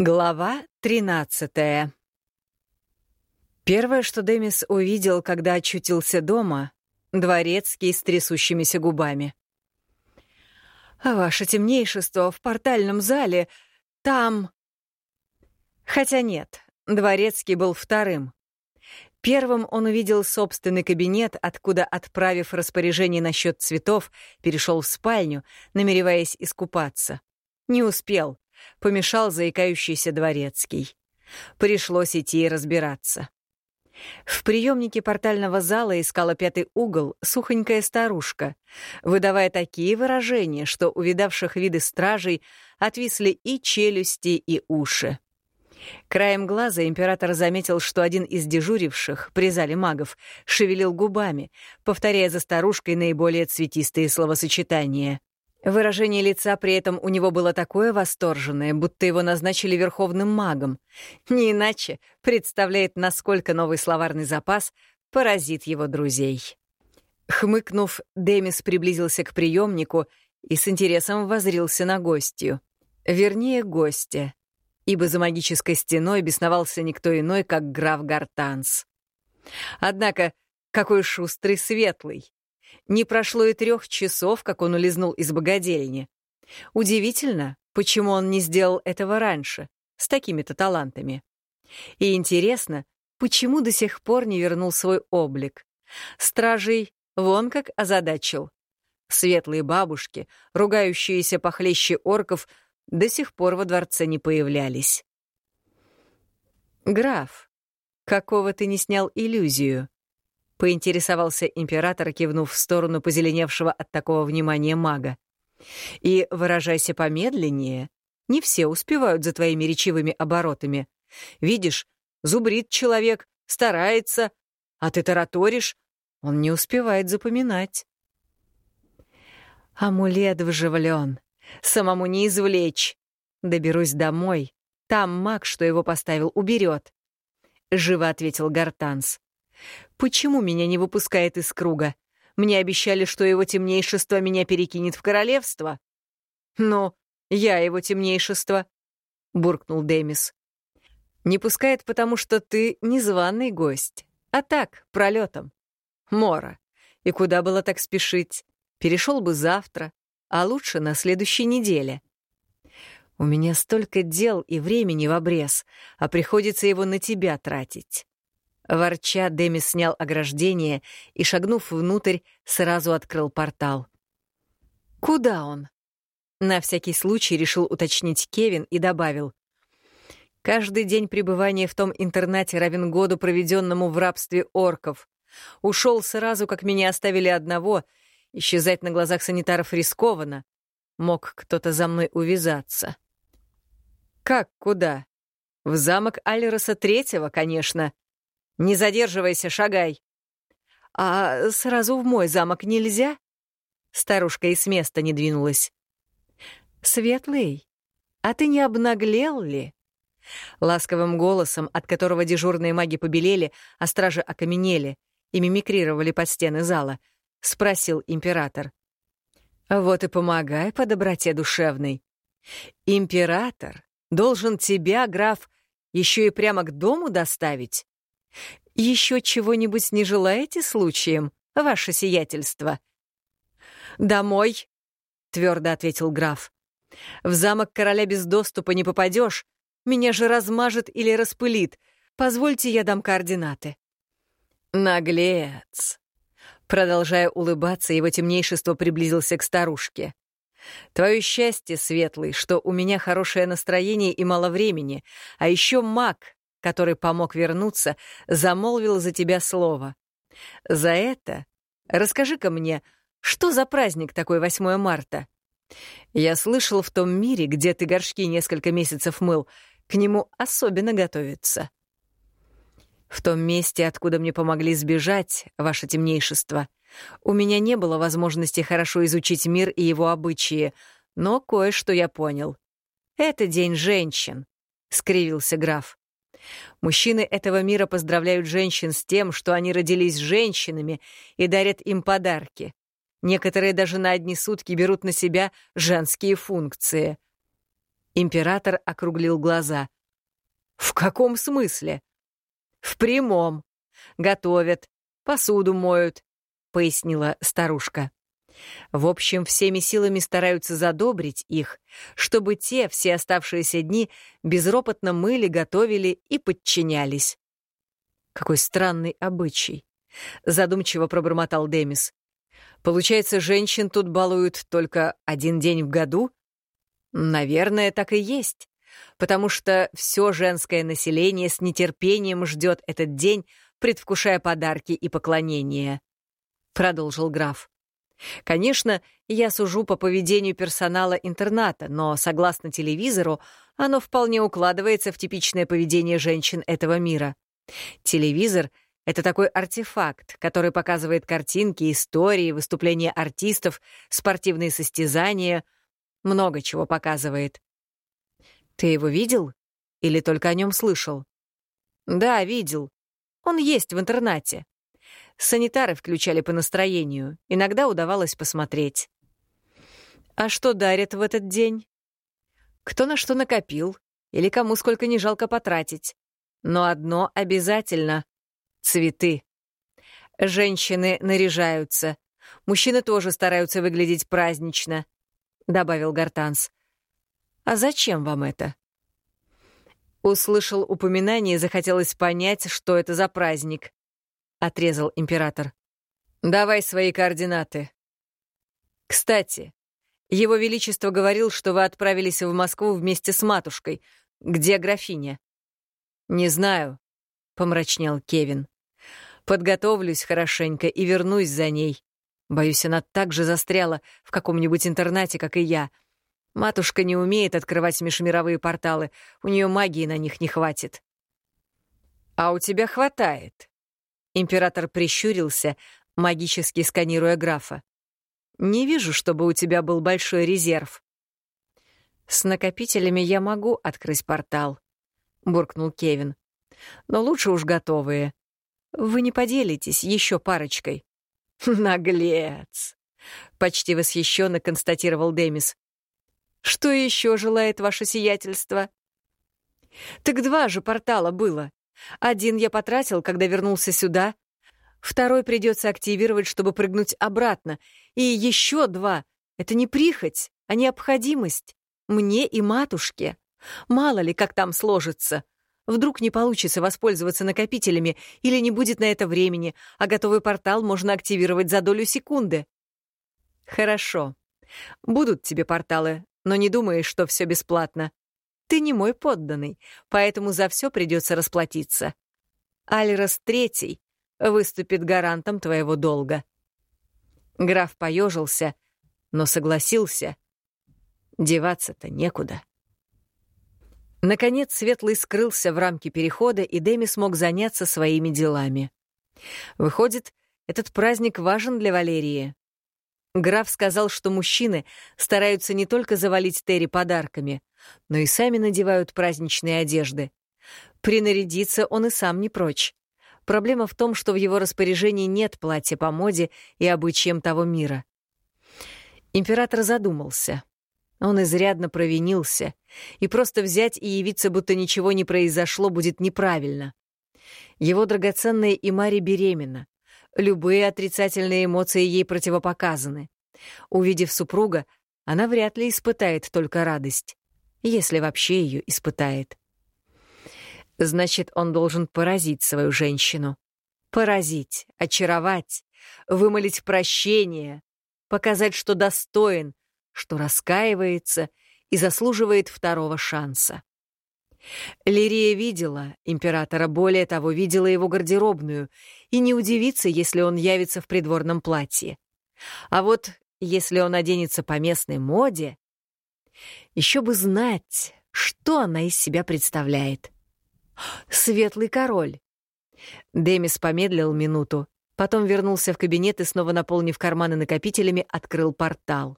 Глава 13 Первое, что Демис увидел, когда очутился дома — дворецкий с трясущимися губами. «Ваше темнейшество в портальном зале, там...» Хотя нет, дворецкий был вторым. Первым он увидел собственный кабинет, откуда, отправив распоряжение насчет цветов, перешел в спальню, намереваясь искупаться. Не успел — помешал заикающийся дворецкий. Пришлось идти и разбираться. В приемнике портального зала искала пятый угол сухонькая старушка, выдавая такие выражения, что у видавших виды стражей отвисли и челюсти, и уши. Краем глаза император заметил, что один из дежуривших при зале магов шевелил губами, повторяя за старушкой наиболее цветистые словосочетания — Выражение лица при этом у него было такое восторженное, будто его назначили верховным магом. Не иначе представляет, насколько новый словарный запас поразит его друзей. Хмыкнув, Демис приблизился к приемнику и с интересом возрился на гостью. Вернее, гостя, ибо за магической стеной бесновался никто иной, как граф Гартанс. Однако, какой шустрый светлый! Не прошло и трех часов, как он улизнул из богадельни. Удивительно, почему он не сделал этого раньше, с такими-то талантами. И интересно, почему до сих пор не вернул свой облик. Стражей вон как озадачил. Светлые бабушки, ругающиеся похлеще орков, до сих пор во дворце не появлялись. «Граф, какого ты не снял иллюзию?» — поинтересовался император, кивнув в сторону позеленевшего от такого внимания мага. «И выражайся помедленнее. Не все успевают за твоими речивыми оборотами. Видишь, зубрит человек, старается, а ты тараторишь, он не успевает запоминать». «Амулет вживлен. Самому не извлечь. Доберусь домой. Там маг, что его поставил, уберет», — живо ответил Гартанс. Почему меня не выпускает из круга? Мне обещали, что его темнейшество меня перекинет в королевство. Но я его темнейшество, — буркнул Демис. Не пускает, потому что ты незваный гость, а так, пролетом. Мора. И куда было так спешить? Перешел бы завтра, а лучше на следующей неделе. У меня столько дел и времени в обрез, а приходится его на тебя тратить. Ворча, Демис снял ограждение и, шагнув внутрь, сразу открыл портал. «Куда он?» На всякий случай решил уточнить Кевин и добавил. «Каждый день пребывания в том интернате равен году, проведенному в рабстве орков. Ушел сразу, как меня оставили одного. Исчезать на глазах санитаров рискованно. Мог кто-то за мной увязаться». «Как куда?» «В замок Алероса Третьего, конечно», не задерживайся, шагай. А сразу в мой замок нельзя? Старушка и с места не двинулась. Светлый, а ты не обнаглел ли? Ласковым голосом, от которого дежурные маги побелели, а стражи окаменели и мимикрировали под стены зала, спросил император. Вот и помогай по доброте душевной. Император должен тебя, граф, еще и прямо к дому доставить? Еще чего-нибудь не желаете случаем, ваше сиятельство?» «Домой», — твердо ответил граф. «В замок короля без доступа не попадешь. Меня же размажет или распылит. Позвольте, я дам координаты». «Наглец!» Продолжая улыбаться, его темнейшество приблизился к старушке. «Твое счастье, Светлый, что у меня хорошее настроение и мало времени, а еще маг, который помог вернуться, замолвил за тебя слово. За это расскажи-ка мне, что за праздник такой 8 марта? Я слышал, в том мире, где ты горшки несколько месяцев мыл, к нему особенно готовятся. В том месте, откуда мне помогли сбежать, ваше темнейшество, у меня не было возможности хорошо изучить мир и его обычаи, но кое-что я понял. Это день женщин, — скривился граф. Мужчины этого мира поздравляют женщин с тем, что они родились женщинами и дарят им подарки. Некоторые даже на одни сутки берут на себя женские функции. Император округлил глаза. «В каком смысле?» «В прямом. Готовят, посуду моют», — пояснила старушка. В общем, всеми силами стараются задобрить их, чтобы те все оставшиеся дни безропотно мыли, готовили и подчинялись. Какой странный обычай. Задумчиво пробормотал Демис. Получается, женщин тут балуют только один день в году? Наверное, так и есть. Потому что все женское население с нетерпением ждет этот день, предвкушая подарки и поклонения. Продолжил граф. Конечно, я сужу по поведению персонала интерната, но, согласно телевизору, оно вполне укладывается в типичное поведение женщин этого мира. Телевизор — это такой артефакт, который показывает картинки, истории, выступления артистов, спортивные состязания, много чего показывает. Ты его видел? Или только о нем слышал? Да, видел. Он есть в интернате. Санитары включали по настроению. Иногда удавалось посмотреть. А что дарят в этот день? Кто на что накопил, или кому сколько не жалко потратить. Но одно обязательно — цветы. Женщины наряжаются. Мужчины тоже стараются выглядеть празднично, — добавил Гартанс. «А зачем вам это?» Услышал упоминание, захотелось понять, что это за праздник отрезал император. «Давай свои координаты. Кстати, его Величество говорил, что вы отправились в Москву вместе с матушкой. Где графиня?» «Не знаю», — помрачнел Кевин. «Подготовлюсь хорошенько и вернусь за ней. Боюсь, она так же застряла в каком-нибудь интернате, как и я. Матушка не умеет открывать межмировые порталы, у нее магии на них не хватит». «А у тебя хватает», Император прищурился, магически сканируя графа. «Не вижу, чтобы у тебя был большой резерв». «С накопителями я могу открыть портал», — буркнул Кевин. «Но лучше уж готовые. Вы не поделитесь еще парочкой». «Наглец!» — почти восхищенно констатировал Демис. «Что еще желает ваше сиятельство?» «Так два же портала было. Один я потратил, когда вернулся сюда. Второй придется активировать, чтобы прыгнуть обратно. И еще два. Это не прихоть, а необходимость. Мне и матушке. Мало ли, как там сложится. Вдруг не получится воспользоваться накопителями или не будет на это времени, а готовый портал можно активировать за долю секунды. Хорошо. Будут тебе порталы, но не думаешь, что все бесплатно. Ты не мой подданный, поэтому за все придется расплатиться. Альрос Третий выступит гарантом твоего долга». Граф поежился, но согласился. Деваться-то некуда. Наконец Светлый скрылся в рамке перехода, и Дэми смог заняться своими делами. Выходит, этот праздник важен для Валерии. Граф сказал, что мужчины стараются не только завалить Терри подарками, но и сами надевают праздничные одежды. Принарядиться он и сам не прочь. Проблема в том, что в его распоряжении нет платья по моде и обычаям того мира. Император задумался. Он изрядно провинился, и просто взять и явиться, будто ничего не произошло, будет неправильно. Его драгоценная Имари беременна. Любые отрицательные эмоции ей противопоказаны. Увидев супруга, она вряд ли испытает только радость, если вообще ее испытает. Значит, он должен поразить свою женщину. Поразить, очаровать, вымолить прощение, показать, что достоин, что раскаивается и заслуживает второго шанса. Лирия видела императора, более того, видела его гардеробную, и не удивится, если он явится в придворном платье. А вот если он оденется по местной моде, еще бы знать, что она из себя представляет. Светлый король. Демис помедлил минуту, потом вернулся в кабинет и, снова наполнив карманы накопителями, открыл портал.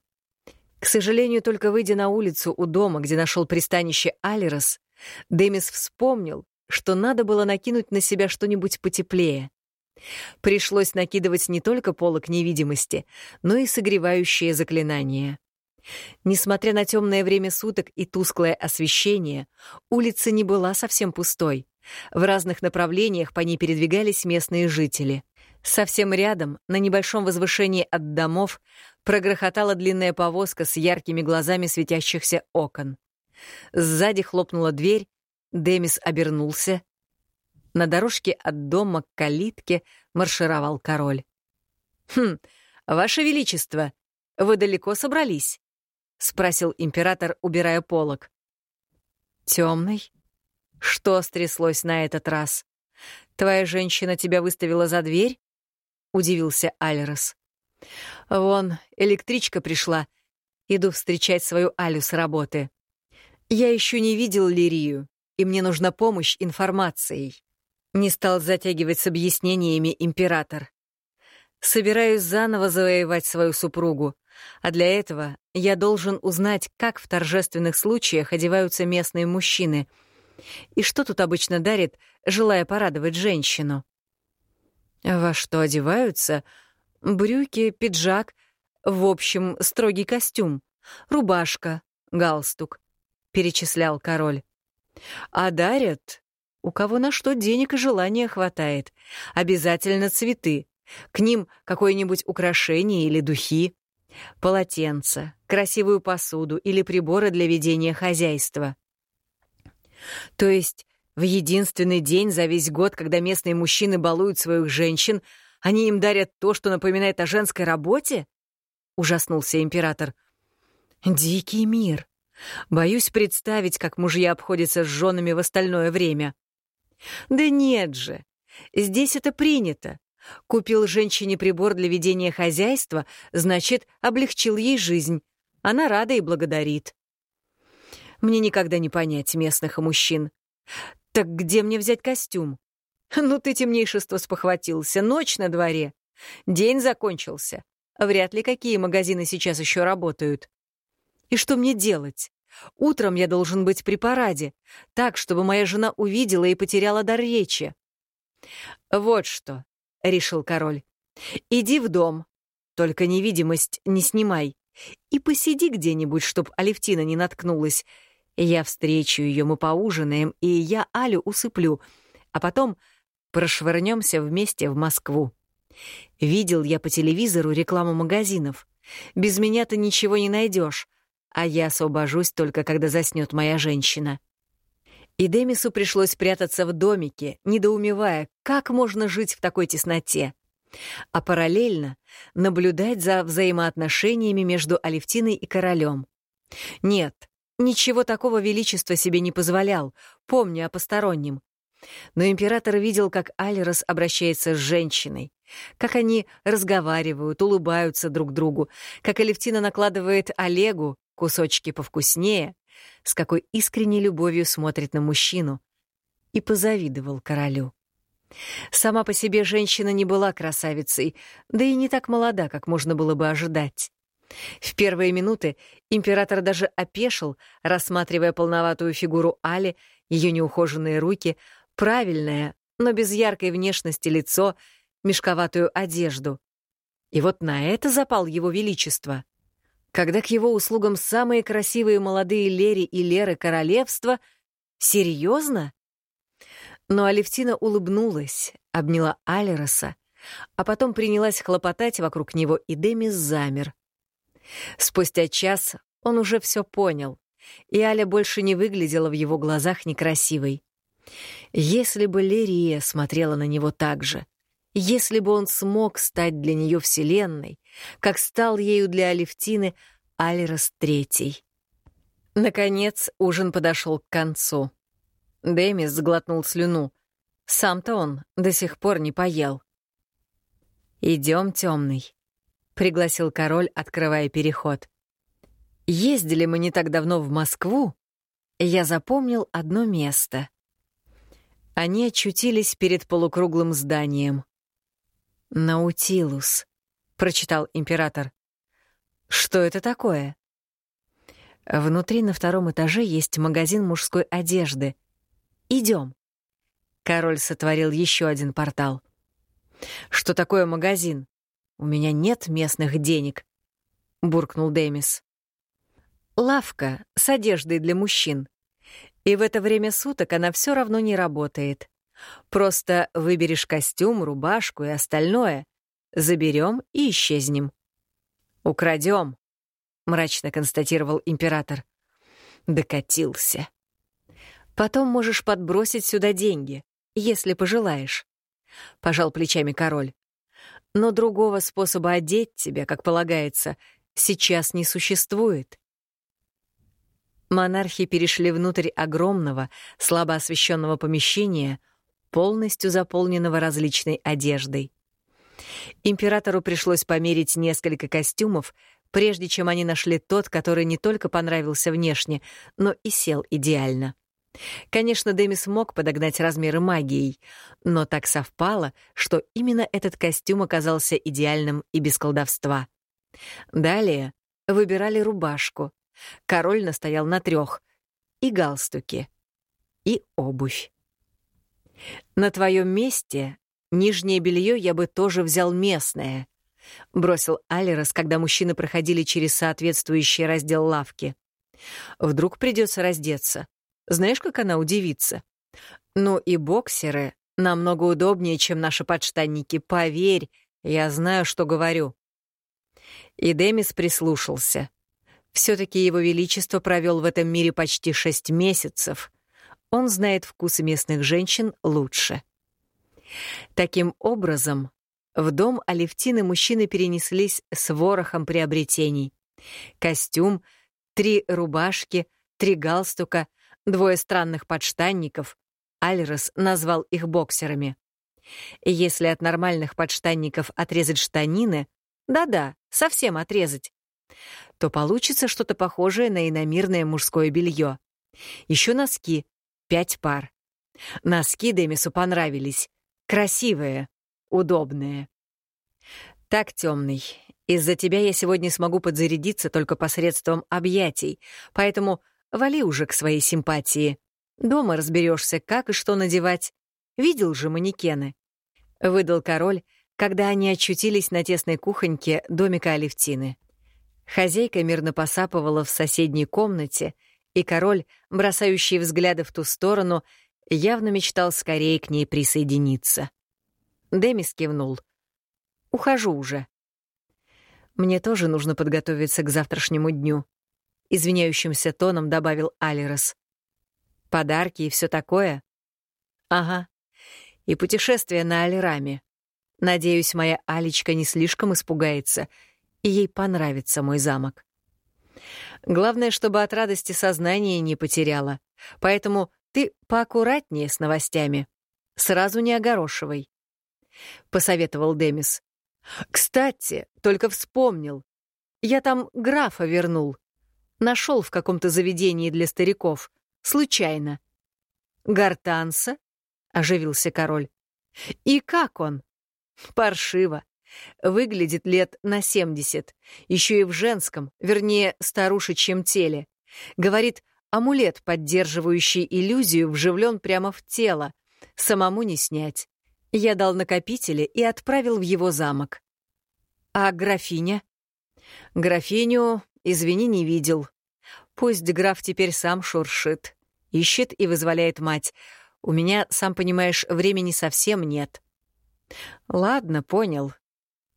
К сожалению, только выйдя на улицу у дома, где нашел пристанище Алирос, Демис вспомнил, что надо было накинуть на себя что-нибудь потеплее. Пришлось накидывать не только полок невидимости, но и согревающее заклинание. Несмотря на темное время суток и тусклое освещение, улица не была совсем пустой. В разных направлениях по ней передвигались местные жители. Совсем рядом, на небольшом возвышении от домов, прогрохотала длинная повозка с яркими глазами светящихся окон. Сзади хлопнула дверь, Демис обернулся. На дорожке от дома к калитке маршировал король. «Хм, Ваше Величество, вы далеко собрались?» — спросил император, убирая полог. «Темный? Что стряслось на этот раз? Твоя женщина тебя выставила за дверь?» — удивился Альрос. «Вон, электричка пришла. Иду встречать свою Алю с работы. Я еще не видел Лирию, и мне нужна помощь информацией». Не стал затягивать с объяснениями император. Собираюсь заново завоевать свою супругу, а для этого я должен узнать, как в торжественных случаях одеваются местные мужчины и что тут обычно дарит, желая порадовать женщину. Во что одеваются? Брюки, пиджак, в общем, строгий костюм, рубашка, галстук, — перечислял король. А дарят, у кого на что денег и желания хватает, обязательно цветы, к ним какое-нибудь украшение или духи, полотенце, красивую посуду или приборы для ведения хозяйства. То есть в единственный день за весь год, когда местные мужчины балуют своих женщин, они им дарят то, что напоминает о женской работе? Ужаснулся император. Дикий мир. Боюсь представить, как мужья обходятся с женами в остальное время. Да нет же. Здесь это принято. Купил женщине прибор для ведения хозяйства, значит, облегчил ей жизнь. Она рада и благодарит. Мне никогда не понять местных мужчин. Так где мне взять костюм? Ну ты темнейшество спохватился. Ночь на дворе. День закончился. Вряд ли какие магазины сейчас еще работают. И что мне делать? Утром я должен быть при параде, так, чтобы моя жена увидела и потеряла дар речи. Вот что, — решил король. «Иди в дом, только невидимость не снимай, и посиди где-нибудь, чтоб Алевтина не наткнулась. Я встречу ее, мы поужинаем, и я Алю усыплю, а потом прошвырнемся вместе в Москву. Видел я по телевизору рекламу магазинов. Без меня ты ничего не найдешь, а я освобожусь только, когда заснет моя женщина. И Демису пришлось прятаться в домике, недоумевая, как можно жить в такой тесноте. А параллельно наблюдать за взаимоотношениями между Алевтиной и королем. Нет, ничего такого величества себе не позволял, помня о постороннем. Но император видел, как Алирос обращается с женщиной, как они разговаривают, улыбаются друг другу, как Алевтина накладывает Олегу кусочки повкуснее, с какой искренней любовью смотрит на мужчину, и позавидовал королю. Сама по себе женщина не была красавицей, да и не так молода, как можно было бы ожидать. В первые минуты император даже опешил, рассматривая полноватую фигуру Али, ее неухоженные руки, правильное, но без яркой внешности лицо, мешковатую одежду. И вот на это запал его величество — когда к его услугам самые красивые молодые Лери и Леры королевства? Серьезно? Но Алевтина улыбнулась, обняла Алероса, а потом принялась хлопотать вокруг него, и Демис замер. Спустя час он уже все понял, и Аля больше не выглядела в его глазах некрасивой. Если бы Лерия смотрела на него так же, если бы он смог стать для нее вселенной, как стал ею для Алевтины Алирос Третий. Наконец ужин подошел к концу. Дэмис сглотнул слюну. Сам-то он до сих пор не поел. Идем, темный, пригласил король, открывая переход. Ездили мы не так давно в Москву. Я запомнил одно место. Они очутились перед полукруглым зданием. «Наутилус», — прочитал император. «Что это такое?» Внутри на втором этаже есть магазин мужской одежды. Идем. Король сотворил еще один портал. «Что такое магазин? У меня нет местных денег», — буркнул Демис. Лавка с одеждой для мужчин. И в это время суток она все равно не работает. Просто выберешь костюм, рубашку и остальное, заберем и исчезнем. Украдем, мрачно констатировал император. Докатился. Потом можешь подбросить сюда деньги, если пожелаешь. Пожал плечами король. Но другого способа одеть тебя, как полагается, сейчас не существует. Монархи перешли внутрь огромного, слабо освещенного помещения, полностью заполненного различной одеждой. Императору пришлось померить несколько костюмов, прежде чем они нашли тот, который не только понравился внешне, но и сел идеально. Конечно, Демис мог подогнать размеры магией, но так совпало, что именно этот костюм оказался идеальным и без колдовства. Далее выбирали рубашку. Король настоял на трех. И галстуки. И обувь. На твоем месте нижнее белье я бы тоже взял местное, бросил Алерос, когда мужчины проходили через соответствующий раздел лавки. Вдруг придется раздеться. Знаешь, как она удивится? Ну и боксеры намного удобнее, чем наши подштанники, поверь, я знаю, что говорю. И Демис прислушался. Все-таки его величество провел в этом мире почти шесть месяцев. Он знает вкусы местных женщин лучше. Таким образом, в дом Алевтины мужчины перенеслись с ворохом приобретений. Костюм, три рубашки, три галстука, двое странных подштанников. Альрос назвал их боксерами. Если от нормальных подштанников отрезать штанины, да-да, совсем отрезать, то получится что-то похожее на иномирное мужское белье. Еще носки, пять пар. Носки Демису понравились. Красивые, удобные. Так, темный, из-за тебя я сегодня смогу подзарядиться только посредством объятий, поэтому вали уже к своей симпатии. Дома разберешься, как и что надевать. Видел же манекены. Выдал король, когда они очутились на тесной кухоньке домика Алевтины. Хозяйка мирно посапывала в соседней комнате, и король, бросающий взгляды в ту сторону, явно мечтал скорее к ней присоединиться. Демис кивнул. «Ухожу уже». «Мне тоже нужно подготовиться к завтрашнему дню», — извиняющимся тоном добавил Алирос. «Подарки и все такое?» «Ага. И путешествие на Алираме. Надеюсь, моя Алечка не слишком испугается, и ей понравится мой замок. Главное, чтобы от радости сознание не потеряла. Поэтому ты поаккуратнее с новостями. Сразу не огорошивай. Посоветовал Демис. Кстати, только вспомнил. Я там графа вернул. Нашел в каком-то заведении для стариков. Случайно. Гартанса? Оживился король. И как он? Паршиво. Выглядит лет на 70, еще и в женском, вернее, старушечьем теле. Говорит, амулет, поддерживающий иллюзию, вживлен прямо в тело. Самому не снять. Я дал накопители и отправил в его замок. А графиня? Графиню, извини, не видел. Пусть граф теперь сам шуршит. Ищет и вызволяет мать. У меня, сам понимаешь, времени совсем нет. Ладно, понял.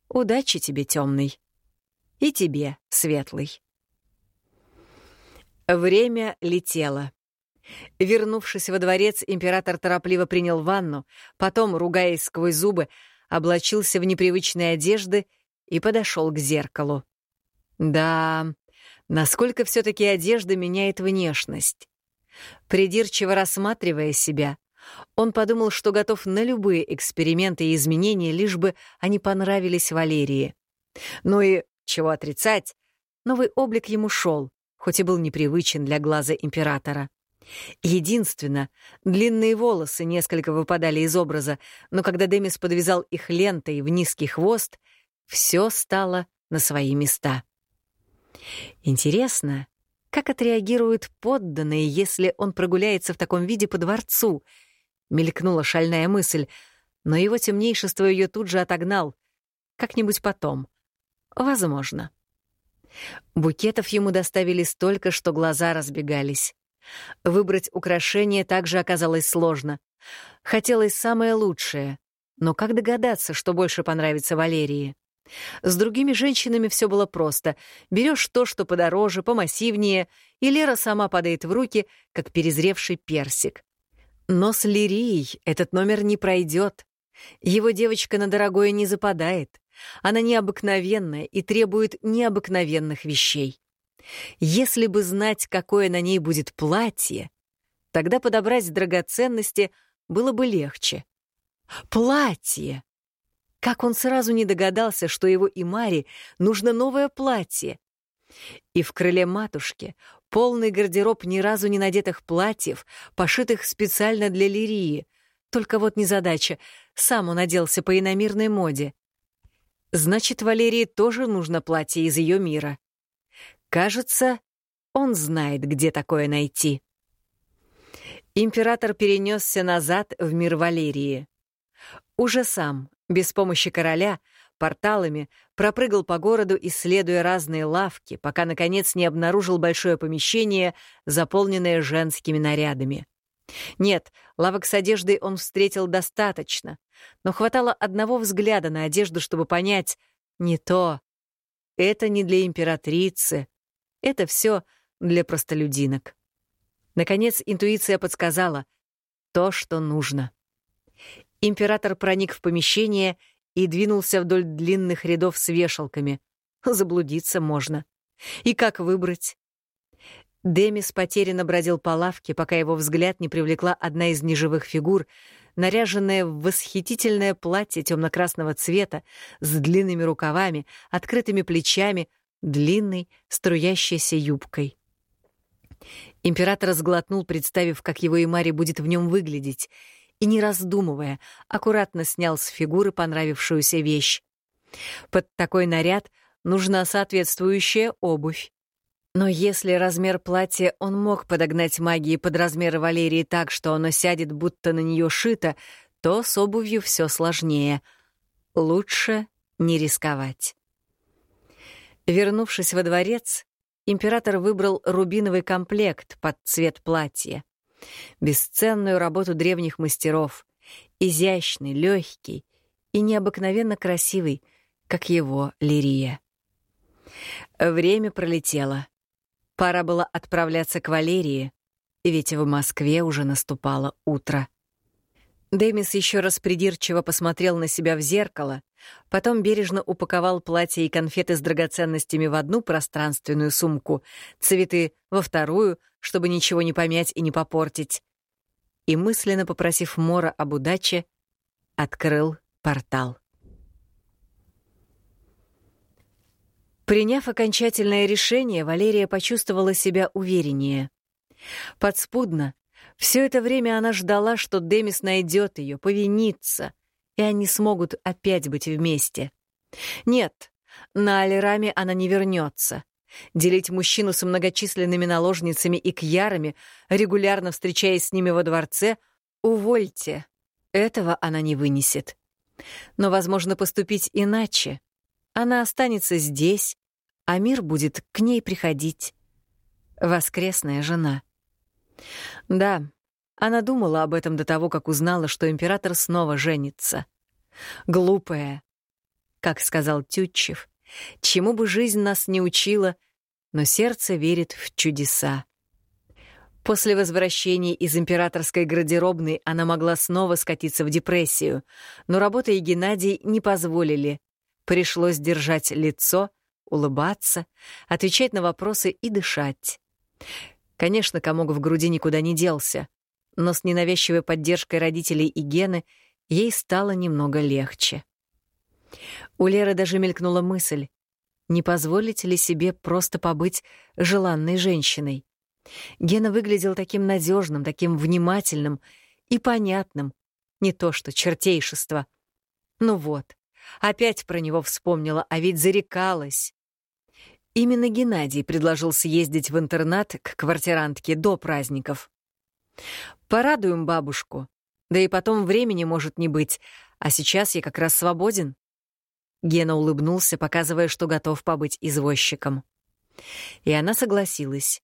Удачи тебе, темный. И тебе, светлый. Время летело. Вернувшись во дворец, император торопливо принял ванну, потом, ругаясь сквозь зубы, облачился в непривычные одежды и подошел к зеркалу. Да, насколько все-таки одежда меняет внешность. Придирчиво рассматривая себя, он подумал, что готов на любые эксперименты и изменения, лишь бы они понравились Валерии. Ну и, чего отрицать, новый облик ему шел, хоть и был непривычен для глаза императора. Единственно, длинные волосы несколько выпадали из образа, но когда Демис подвязал их лентой в низкий хвост, все стало на свои места. Интересно, как отреагируют подданные, если он прогуляется в таком виде по дворцу — Мелькнула шальная мысль, но его темнейшество ее тут же отогнал. Как-нибудь потом. Возможно. Букетов ему доставили столько, что глаза разбегались. Выбрать украшение также оказалось сложно. Хотелось самое лучшее. Но как догадаться, что больше понравится Валерии? С другими женщинами все было просто. Берешь то, что подороже, помассивнее, и Лера сама падает в руки, как перезревший персик. Но с Лирией этот номер не пройдет. Его девочка на дорогое не западает. Она необыкновенная и требует необыкновенных вещей. Если бы знать, какое на ней будет платье, тогда подобрать драгоценности было бы легче. Платье! Как он сразу не догадался, что его и Маре нужно новое платье. И в крыле матушки полный гардероб ни разу не надетых платьев, пошитых специально для лирии. Только вот незадача, сам он оделся по иномирной моде. Значит, Валерии тоже нужно платье из ее мира. Кажется, он знает, где такое найти. Император перенесся назад в мир Валерии. Уже сам, без помощи короля, порталами пропрыгал по городу, исследуя разные лавки, пока, наконец, не обнаружил большое помещение, заполненное женскими нарядами. Нет, лавок с одеждой он встретил достаточно, но хватало одного взгляда на одежду, чтобы понять — не то. Это не для императрицы, это все для простолюдинок. Наконец, интуиция подсказала — то, что нужно. Император проник в помещение и двинулся вдоль длинных рядов с вешалками. Заблудиться можно. И как выбрать? Демис потерянно бродил по лавке, пока его взгляд не привлекла одна из неживых фигур, наряженная в восхитительное платье темно-красного цвета, с длинными рукавами, открытыми плечами, длинной, струящейся юбкой. Император сглотнул, представив, как его и Мари будет в нем выглядеть, и, не раздумывая, аккуратно снял с фигуры понравившуюся вещь. Под такой наряд нужна соответствующая обувь. Но если размер платья он мог подогнать магии под размер Валерии так, что оно сядет, будто на нее шито, то с обувью все сложнее. Лучше не рисковать. Вернувшись во дворец, император выбрал рубиновый комплект под цвет платья. Бесценную работу древних мастеров, изящный, легкий и необыкновенно красивый, как его лирия. Время пролетело. Пора было отправляться к Валерии, ведь в Москве уже наступало утро. Демис еще раз придирчиво посмотрел на себя в зеркало, потом бережно упаковал платье и конфеты с драгоценностями в одну пространственную сумку, цветы — во вторую, чтобы ничего не помять и не попортить. И, мысленно попросив Мора об удаче, открыл портал. Приняв окончательное решение, Валерия почувствовала себя увереннее. Подспудно, все это время она ждала, что Демис найдет ее, повинится, и они смогут опять быть вместе. Нет, на Алираме она не вернется. Делить мужчину с многочисленными наложницами и кьярами, регулярно встречаясь с ними во дворце, увольте. Этого она не вынесет. Но возможно поступить иначе. Она останется здесь, а мир будет к ней приходить. Воскресная жена. Да, она думала об этом до того, как узнала, что император снова женится. Глупая. Как сказал Тютчев, чему бы жизнь нас не учила, но сердце верит в чудеса. После возвращения из императорской гардеробной она могла снова скатиться в депрессию, но работа и Геннадий не позволили. Пришлось держать лицо — улыбаться, отвечать на вопросы и дышать. Конечно, комок в груди никуда не делся, но с ненавязчивой поддержкой родителей и Гены ей стало немного легче. У Леры даже мелькнула мысль, не позволить ли себе просто побыть желанной женщиной. Гена выглядел таким надежным, таким внимательным и понятным, не то что чертейшество. Ну вот, опять про него вспомнила, а ведь зарекалась. Именно Геннадий предложил съездить в интернат к квартирантке до праздников. «Порадуем бабушку. Да и потом времени может не быть, а сейчас я как раз свободен». Гена улыбнулся, показывая, что готов побыть извозчиком. И она согласилась.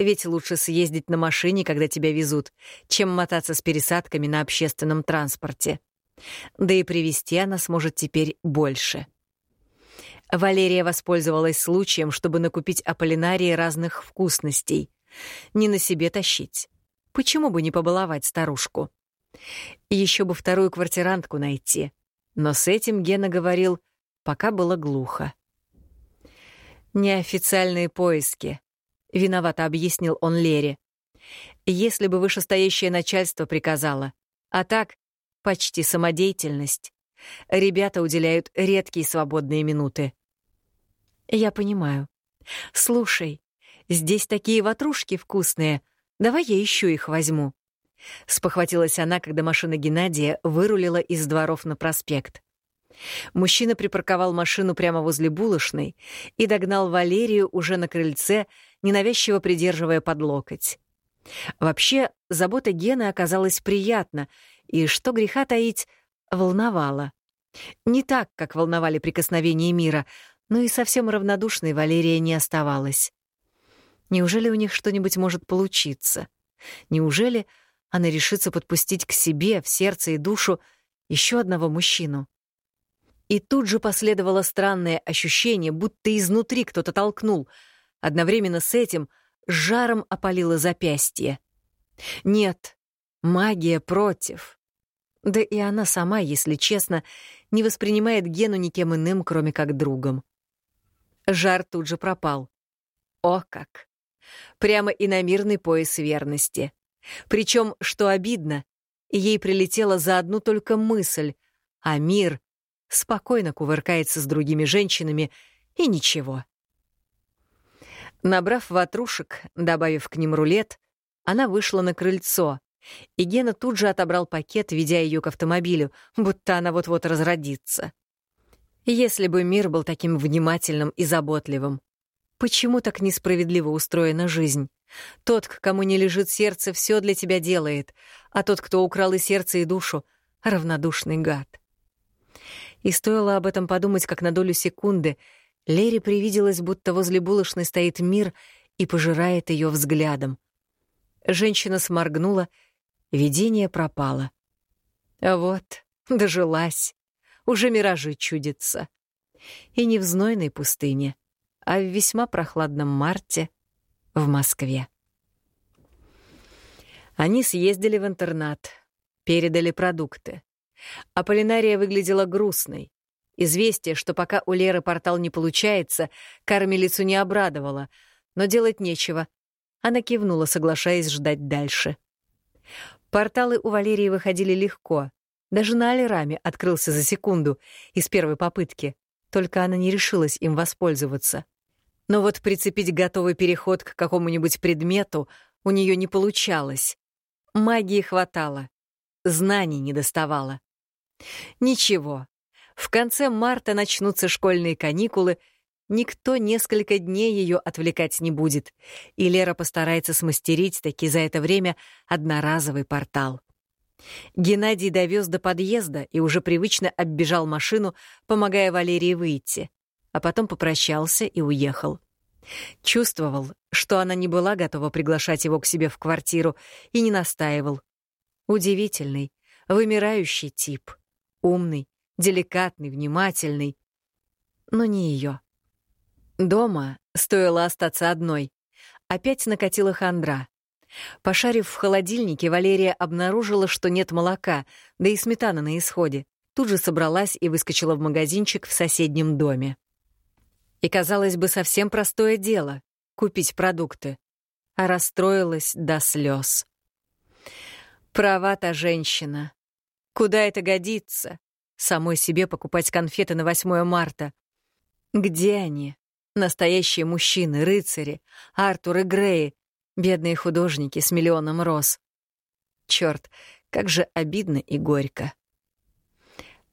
Ведь лучше съездить на машине, когда тебя везут, чем мотаться с пересадками на общественном транспорте. Да и привезти она сможет теперь больше. Валерия воспользовалась случаем, чтобы накупить Аполлинарии разных вкусностей. Не на себе тащить. Почему бы не побаловать старушку? Еще бы вторую квартирантку найти. Но с этим Гена говорил, пока было глухо. «Неофициальные поиски», — виновато объяснил он Лере. «Если бы вышестоящее начальство приказало. А так, почти самодеятельность. Ребята уделяют редкие свободные минуты». «Я понимаю. Слушай, здесь такие ватрушки вкусные. Давай я еще их возьму». Спохватилась она, когда машина Геннадия вырулила из дворов на проспект. Мужчина припарковал машину прямо возле булочной и догнал Валерию уже на крыльце, ненавязчиво придерживая под локоть. Вообще, забота Гены оказалась приятна, и, что греха таить, волновала. Не так, как волновали прикосновения мира, но и совсем равнодушной Валерия не оставалась. Неужели у них что-нибудь может получиться? Неужели она решится подпустить к себе, в сердце и душу, еще одного мужчину? И тут же последовало странное ощущение, будто изнутри кто-то толкнул. Одновременно с этим жаром опалило запястье. Нет, магия против. Да и она сама, если честно, не воспринимает Гену никем иным, кроме как другом. Жар тут же пропал. О как! Прямо иномирный пояс верности. Причем, что обидно, ей прилетела за одну только мысль, а мир спокойно кувыркается с другими женщинами, и ничего. Набрав ватрушек, добавив к ним рулет, она вышла на крыльцо, и Гена тут же отобрал пакет, ведя ее к автомобилю, будто она вот-вот разродится. Если бы мир был таким внимательным и заботливым, почему так несправедливо устроена жизнь? Тот, к кому не лежит сердце, все для тебя делает, а тот, кто украл и сердце, и душу — равнодушный гад. И стоило об этом подумать, как на долю секунды, Лере привиделось, будто возле булочной стоит мир и пожирает ее взглядом. Женщина сморгнула, видение пропало. А вот, дожилась. Уже миражи чудятся. И не в знойной пустыне, а в весьма прохладном марте в Москве. Они съездили в интернат, передали продукты. Аполлинария выглядела грустной. Известие, что пока у Леры портал не получается, кормилицу не обрадовало, но делать нечего. Она кивнула, соглашаясь ждать дальше. Порталы у Валерии выходили легко. Даже на Алираме открылся за секунду, из первой попытки. Только она не решилась им воспользоваться. Но вот прицепить готовый переход к какому-нибудь предмету у нее не получалось. Магии хватало, знаний не доставало. Ничего. В конце марта начнутся школьные каникулы, никто несколько дней ее отвлекать не будет, и Лера постарается смастерить таки за это время одноразовый портал. Геннадий довез до подъезда и уже привычно оббежал машину, помогая Валерии выйти, а потом попрощался и уехал. Чувствовал, что она не была готова приглашать его к себе в квартиру и не настаивал. Удивительный, вымирающий тип. Умный, деликатный, внимательный. Но не ее. Дома стоило остаться одной. Опять накатила хандра. Пошарив в холодильнике, Валерия обнаружила, что нет молока, да и сметана на исходе. Тут же собралась и выскочила в магазинчик в соседнем доме. И, казалось бы, совсем простое дело — купить продукты. А расстроилась до слез. Права та женщина. Куда это годится? Самой себе покупать конфеты на 8 марта. Где они? Настоящие мужчины, рыцари, Артур и Грей, бедные художники с миллионом роз. Черт, как же обидно и горько.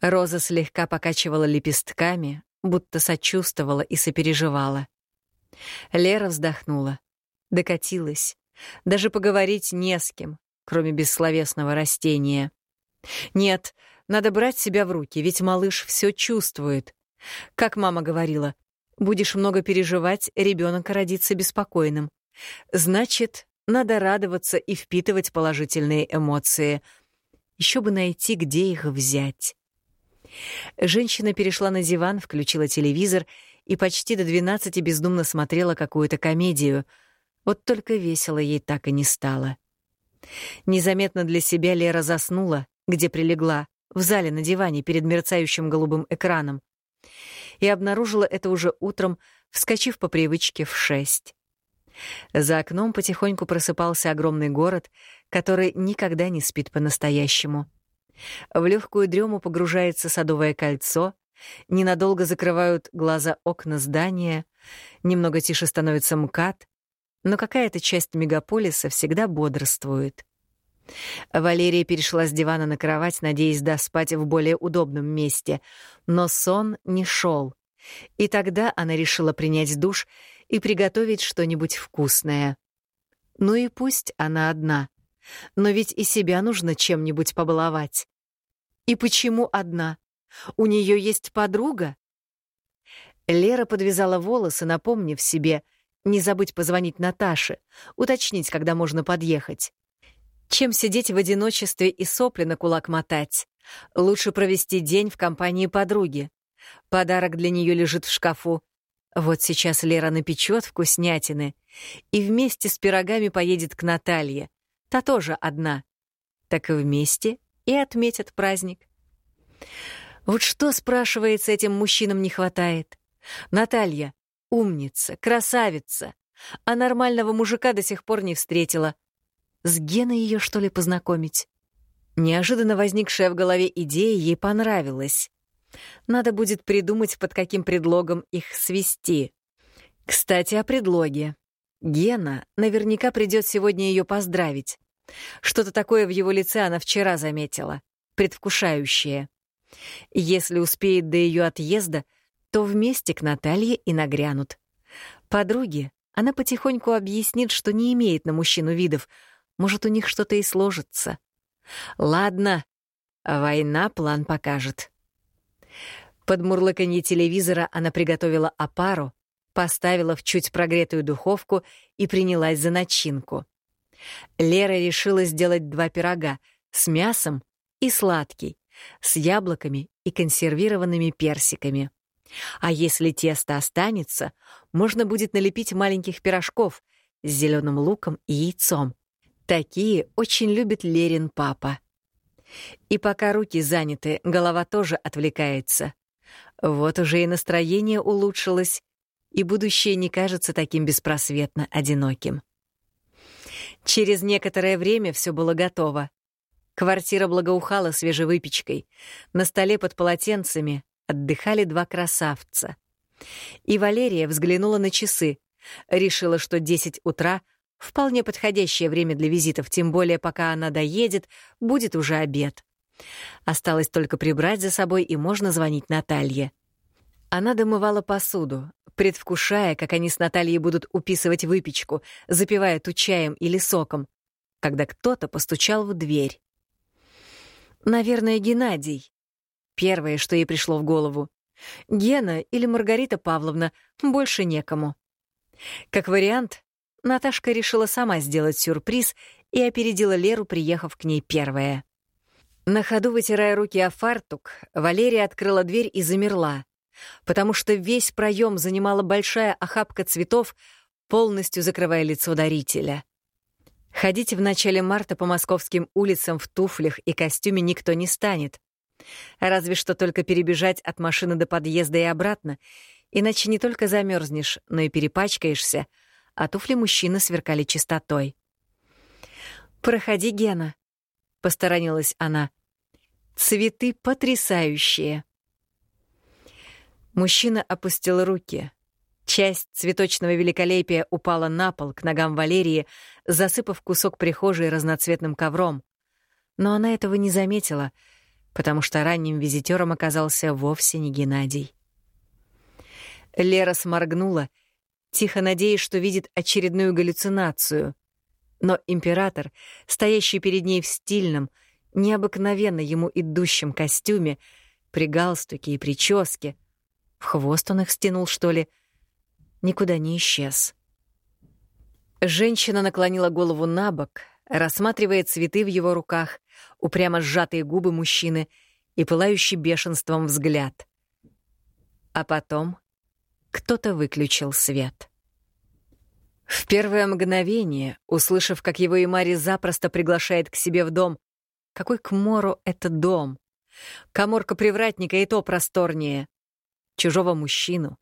Роза слегка покачивала лепестками, будто сочувствовала и сопереживала. Лера вздохнула, докатилась. Даже поговорить не с кем, кроме бессловесного растения. Нет, надо брать себя в руки, ведь малыш все чувствует. Как мама говорила, Будешь много переживать, ребенок родится беспокойным. Значит, надо радоваться и впитывать положительные эмоции. Еще бы найти, где их взять. Женщина перешла на диван, включила телевизор и почти до двенадцати бездумно смотрела какую-то комедию. Вот только весело ей так и не стало. Незаметно для себя Лера заснула, где прилегла, в зале на диване перед мерцающим голубым экраном. И обнаружила это уже утром, вскочив по привычке в шесть. За окном потихоньку просыпался огромный город, который никогда не спит по-настоящему. В легкую дрему погружается Садовое кольцо, ненадолго закрывают глаза окна здания, немного тише становится МКАД, но какая-то часть мегаполиса всегда бодрствует. Валерия перешла с дивана на кровать, надеясь доспать в более удобном месте, но сон не шел. И тогда она решила принять душ и приготовить что-нибудь вкусное. Ну и пусть она одна. Но ведь и себя нужно чем-нибудь побаловать. И почему одна? У нее есть подруга? Лера подвязала волосы, напомнив себе не забыть позвонить Наташе, уточнить, когда можно подъехать. Чем сидеть в одиночестве и сопли на кулак мотать? Лучше провести день в компании подруги. Подарок для нее лежит в шкафу. Вот сейчас Лера напечет вкуснятины и вместе с пирогами поедет к Наталье. Та тоже одна. Так и вместе и отметят праздник. Вот что, спрашивается, этим мужчинам не хватает? Наталья — умница, красавица, а нормального мужика до сих пор не встретила. С Геной ее, что ли, познакомить? Неожиданно возникшая в голове идея ей понравилась. Надо будет придумать, под каким предлогом их свести. Кстати, о предлоге. Гена наверняка придет сегодня ее поздравить. Что-то такое в его лице она вчера заметила, предвкушающее. Если успеет до ее отъезда, то вместе к Наталье и нагрянут. Подруге она потихоньку объяснит, что не имеет на мужчину видов. Может, у них что-то и сложится. Ладно, война план покажет. Под мурлыканье телевизора она приготовила опару, поставила в чуть прогретую духовку и принялась за начинку. Лера решила сделать два пирога с мясом и сладкий, с яблоками и консервированными персиками. А если тесто останется, можно будет налепить маленьких пирожков с зеленым луком и яйцом. Такие очень любит Лерин папа. И пока руки заняты, голова тоже отвлекается. Вот уже и настроение улучшилось, и будущее не кажется таким беспросветно одиноким. Через некоторое время все было готово. Квартира благоухала свежей выпечкой. На столе под полотенцами отдыхали два красавца. И Валерия взглянула на часы. Решила, что 10 утра — вполне подходящее время для визитов, тем более пока она доедет, будет уже обед. Осталось только прибрать за собой, и можно звонить Наталье. Она домывала посуду, предвкушая, как они с Натальей будут уписывать выпечку, запивая ту чаем или соком, когда кто-то постучал в дверь. Наверное, Геннадий. Первое, что ей пришло в голову. Гена или Маргарита Павловна, больше некому. Как вариант, Наташка решила сама сделать сюрприз и опередила Леру, приехав к ней первая. На ходу, вытирая руки о фартук, Валерия открыла дверь и замерла, потому что весь проем занимала большая охапка цветов, полностью закрывая лицо дарителя. Ходить в начале марта по московским улицам в туфлях и костюме никто не станет. Разве что только перебежать от машины до подъезда и обратно, иначе не только замерзнешь, но и перепачкаешься, а туфли мужчины сверкали чистотой. «Проходи, Гена», посторонилась она. Цветы потрясающие. Мужчина опустил руки. Часть цветочного великолепия упала на пол к ногам Валерии, засыпав кусок прихожей разноцветным ковром. Но она этого не заметила, потому что ранним визитером оказался вовсе не Геннадий. Лера сморгнула, тихо надеясь, что видит очередную галлюцинацию. Но император, стоящий перед ней в стильном, необыкновенно ему идущем костюме, при галстуке и прическе, в хвост он их стянул, что ли, никуда не исчез. Женщина наклонила голову на бок, рассматривая цветы в его руках, упрямо сжатые губы мужчины и пылающий бешенством взгляд. А потом кто-то выключил свет. В первое мгновение, услышав, как его и Мари запросто приглашает к себе в дом, какой к Мору это дом? Коморка привратника и то просторнее. Чужого мужчину,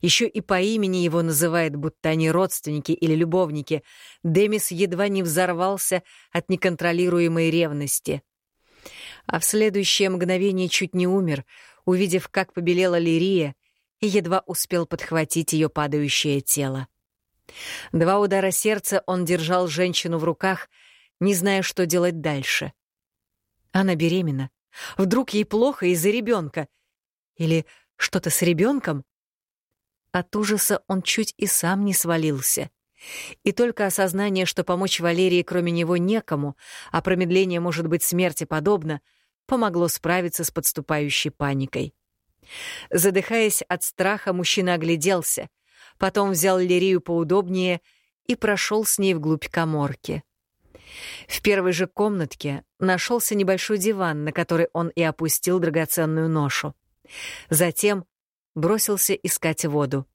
еще и по имени его называет, будто они родственники или любовники. Демис едва не взорвался от неконтролируемой ревности. А в следующее мгновение чуть не умер, увидев, как побелела Лирия, и едва успел подхватить ее падающее тело. Два удара сердца он держал женщину в руках, не зная, что делать дальше. Она беременна. Вдруг ей плохо из-за ребенка? Или что-то с ребенком? От ужаса он чуть и сам не свалился. И только осознание, что помочь Валерии кроме него некому, а промедление может быть смерти подобно, помогло справиться с подступающей паникой. Задыхаясь от страха, мужчина огляделся, потом взял Лирию поудобнее и прошел с ней вглубь коморки. В первой же комнатке нашелся небольшой диван, на который он и опустил драгоценную ношу. Затем бросился искать воду.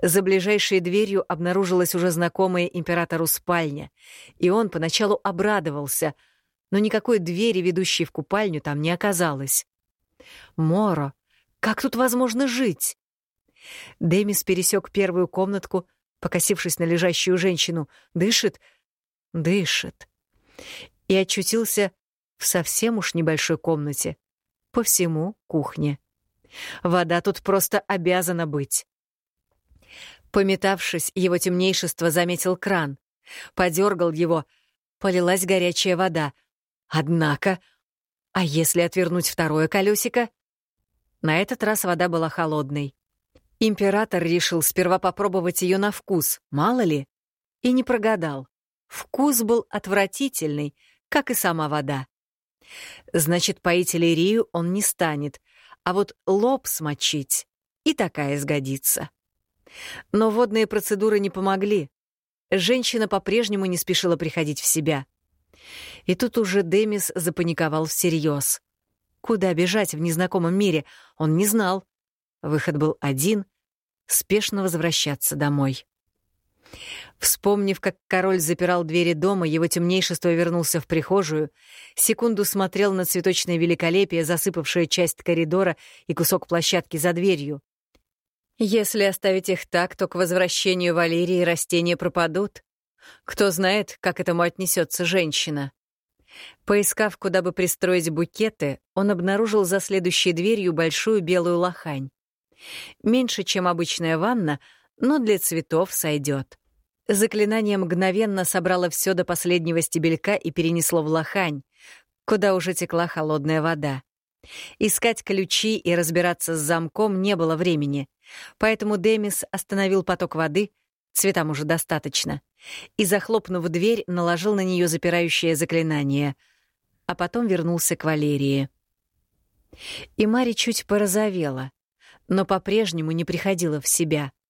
За ближайшей дверью обнаружилась уже знакомая императору спальня, и он поначалу обрадовался, но никакой двери, ведущей в купальню, там не оказалось. «Моро, как тут возможно жить?» Демис пересек первую комнатку, покосившись на лежащую женщину. Дышит, дышит. И очутился в совсем уж небольшой комнате. По всему кухне. Вода тут просто обязана быть. Пометавшись, его темнейшество заметил кран. Подергал его. Полилась горячая вода. Однако... А если отвернуть второе колесико? На этот раз вода была холодной. Император решил сперва попробовать ее на вкус, мало ли, и не прогадал. Вкус был отвратительный, как и сама вода. Значит, поить лирию он не станет, а вот лоб смочить и такая сгодится. Но водные процедуры не помогли. Женщина по-прежнему не спешила приходить в себя. И тут уже Демис запаниковал всерьез. Куда бежать в незнакомом мире, он не знал. Выход был один — спешно возвращаться домой. Вспомнив, как король запирал двери дома, его темнейшество вернулся в прихожую, секунду смотрел на цветочное великолепие, засыпавшее часть коридора и кусок площадки за дверью. Если оставить их так, то к возвращению Валерии растения пропадут. Кто знает, как этому отнесется женщина. Поискав, куда бы пристроить букеты, он обнаружил за следующей дверью большую белую лохань. Меньше, чем обычная ванна, но для цветов сойдет. Заклинание мгновенно собрало все до последнего стебелька и перенесло в лохань, куда уже текла холодная вода. Искать ключи и разбираться с замком не было времени, поэтому Демис остановил поток воды, цветам уже достаточно, и, захлопнув дверь, наложил на нее запирающее заклинание, а потом вернулся к Валерии. И Мари чуть порозовела, но по-прежнему не приходила в себя —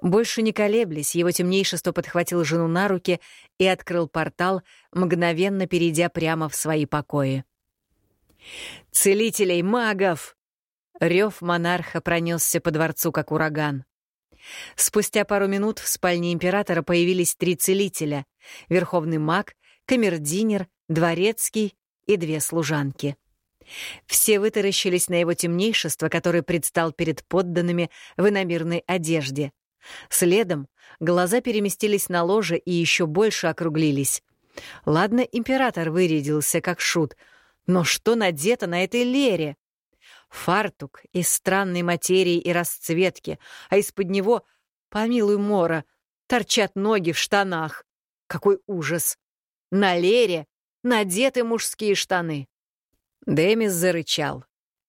больше не колеблясь, его темнейшество подхватил жену на руки и открыл портал, мгновенно перейдя прямо в свои покои. «Целителей магов!» Рев монарха пронесся по дворцу, как ураган. Спустя пару минут в спальне императора появились три целителя — верховный маг, камердинер, дворецкий и две служанки. Все вытаращились на его темнейшество, который предстал перед подданными в иномирной одежде. Следом глаза переместились на ложе и еще больше округлились. Ладно, император вырядился как шут, но что надето на этой лере? Фартук из странной материи и расцветки, а из-под него, помилуй Мора, торчат ноги в штанах. Какой ужас! На лере надеты мужские штаны. Демис зарычал.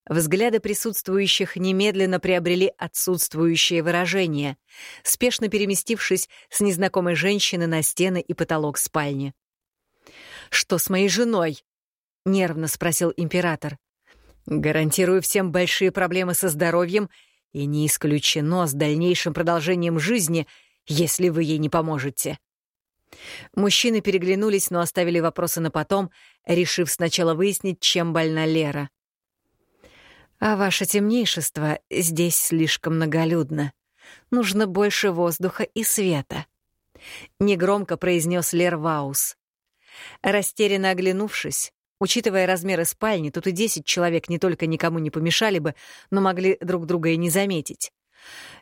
Взгляды присутствующих немедленно приобрели отсутствующее выражение, спешно переместившись с незнакомой женщины на стены и потолок спальни. «Что с моей женой?» — нервно спросил император. «Гарантирую всем большие проблемы со здоровьем и не исключено с дальнейшим продолжением жизни, если вы ей не поможете. Мужчины переглянулись, но оставили вопросы на потом, решив сначала выяснить, чем больна Лера. «А ваше темнейшество здесь слишком многолюдно. Нужно больше воздуха и света», — негромко произнес Лер Ваус. Растерянно оглянувшись, учитывая размеры спальни, тут и десять человек не только никому не помешали бы, но могли друг друга и не заметить.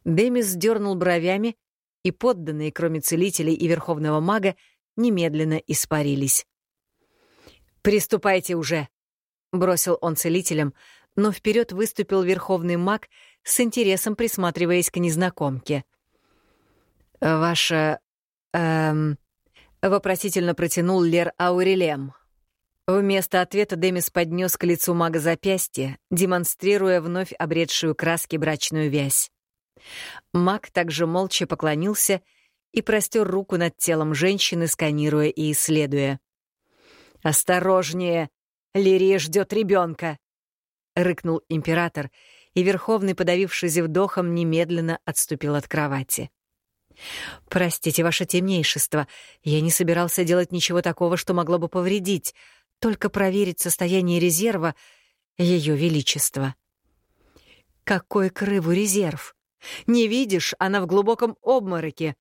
Демис дернул бровями и подданные, кроме целителей и верховного мага, немедленно испарились. «Приступайте уже!» — бросил он целителям, но вперед выступил верховный маг, с интересом присматриваясь к незнакомке. «Ваша... эм...» — вопросительно протянул Лер Аурелем. Вместо ответа Демис поднес к лицу мага запястье, демонстрируя вновь обретшую краски брачную вязь. Маг также молча поклонился и простер руку над телом женщины, сканируя и исследуя. «Осторожнее! Лирия ждет ребенка!» — рыкнул император, и Верховный, подавившись вдохом, немедленно отступил от кровати. «Простите, ваше темнейшество, я не собирался делать ничего такого, что могло бы повредить, только проверить состояние резерва Ее Величества». «Какой к резерв? Не видишь, она в глубоком обмороке.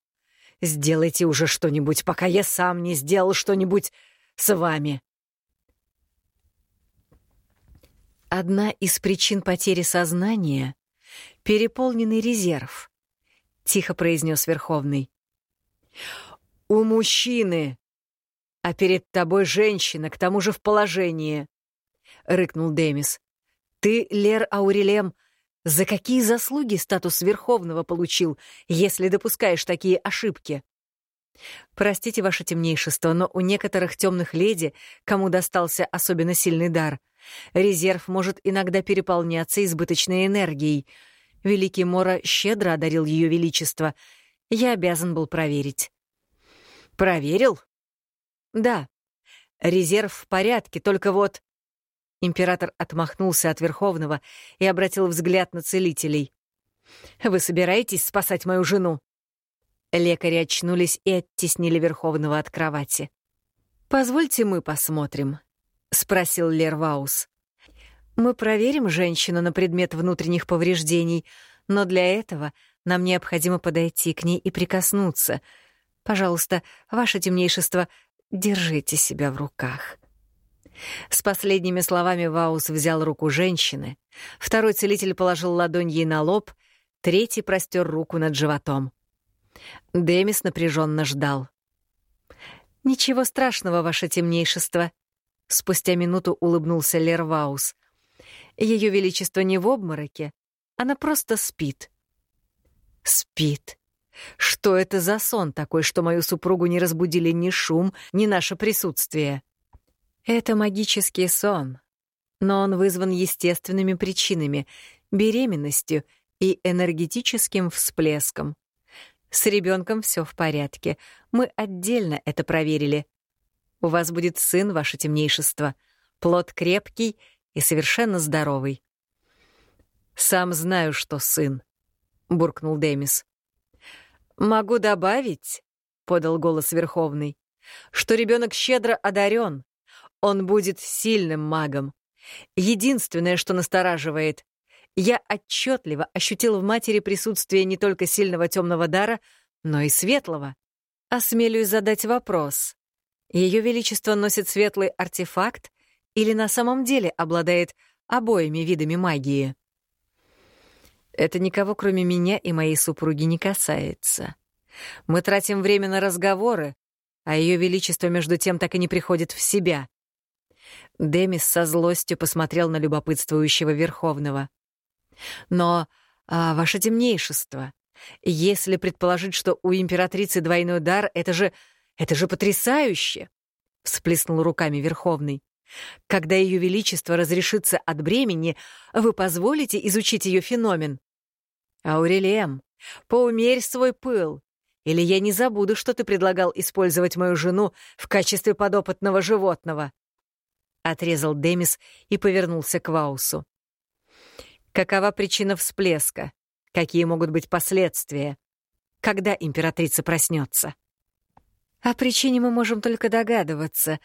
Сделайте уже что-нибудь, пока я сам не сделал что-нибудь с вами. Одна из причин потери сознания — переполненный резерв, — тихо произнес Верховный. «У мужчины, а перед тобой женщина, к тому же в положении», — рыкнул Демис. «Ты, Лер Аурелем, за какие заслуги статус Верховного получил, если допускаешь такие ошибки? Простите, ваше темнейшество, но у некоторых темных леди, кому достался особенно сильный дар, резерв может иногда переполняться избыточной энергией. Великий Мора щедро одарил ее величество. Я обязан был проверить. Проверил? Да. Резерв в порядке, только вот... Император отмахнулся от Верховного и обратил взгляд на целителей. «Вы собираетесь спасать мою жену?» Лекари очнулись и оттеснили Верховного от кровати. «Позвольте мы посмотрим», — спросил Лерваус. «Мы проверим женщину на предмет внутренних повреждений, но для этого нам необходимо подойти к ней и прикоснуться. Пожалуйста, ваше темнейшество, держите себя в руках». С последними словами Ваус взял руку женщины, второй целитель положил ладонь ей на лоб, третий простер руку над животом. Демис напряженно ждал. «Ничего страшного, ваше темнейшество», — спустя минуту улыбнулся Лерваус. «Ее величество не в обмороке, она просто спит». «Спит? Что это за сон такой, что мою супругу не разбудили ни шум, ни наше присутствие?» Это магический сон, но он вызван естественными причинами — беременностью и энергетическим всплеском. С ребенком все в порядке. Мы отдельно это проверили. У вас будет сын, ваше темнейшество. Плод крепкий и совершенно здоровый. «Сам знаю, что сын», — буркнул Демис. «Могу добавить», — подал голос Верховный, «что ребенок щедро одарен, он будет сильным магом. Единственное, что настораживает, я отчетливо ощутил в матери присутствие не только сильного темного дара, но и светлого. Осмелюсь задать вопрос. Ее Величество носит светлый артефакт или на самом деле обладает обоими видами магии? Это никого, кроме меня и моей супруги, не касается. Мы тратим время на разговоры, а Ее Величество, между тем, так и не приходит в себя. Демис со злостью посмотрел на любопытствующего Верховного. «Но, а, ваше темнейшество, если предположить, что у императрицы двойной дар, это же... это же потрясающе!» — всплеснул руками Верховный. «Когда Ее Величество разрешится от бремени, вы позволите изучить ее феномен?» «Аурелием, поумерь свой пыл, или я не забуду, что ты предлагал использовать мою жену в качестве подопытного животного». — отрезал Демис и повернулся к Ваусу. «Какова причина всплеска? какие могут быть последствия, когда императрица проснется. О причине мы можем только догадываться.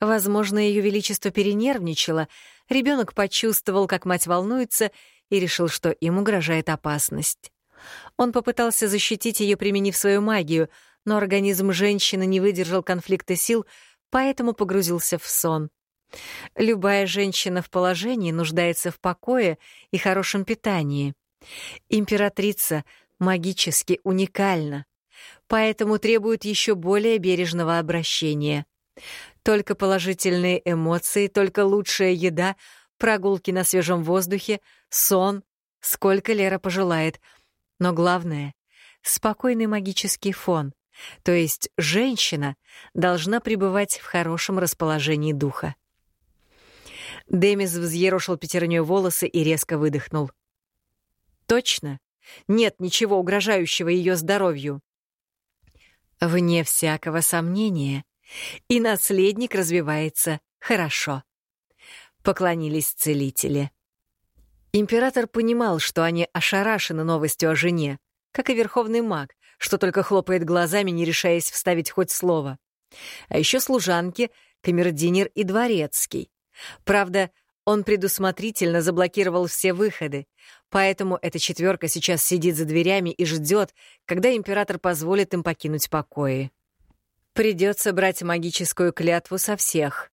Возможно, Ее Величество перенервничало, ребенок почувствовал, как мать волнуется, и решил, что им угрожает опасность. Он попытался защитить ее, применив свою магию, но организм женщины не выдержал конфликта сил, поэтому погрузился в сон. Любая женщина в положении нуждается в покое и хорошем питании. Императрица магически уникальна, поэтому требует еще более бережного обращения. Только положительные эмоции, только лучшая еда, прогулки на свежем воздухе, сон, сколько Лера пожелает. Но главное — спокойный магический фон, то есть женщина должна пребывать в хорошем расположении духа. Демис взъерошил пятерней волосы и резко выдохнул. «Точно? Нет ничего угрожающего ее здоровью?» «Вне всякого сомнения. И наследник развивается хорошо». Поклонились целители. Император понимал, что они ошарашены новостью о жене, как и верховный маг, что только хлопает глазами, не решаясь вставить хоть слово. А еще служанки, камердинер и дворецкий. Правда, он предусмотрительно заблокировал все выходы, поэтому эта четверка сейчас сидит за дверями и ждет, когда император позволит им покинуть покои. Придется брать магическую клятву со всех.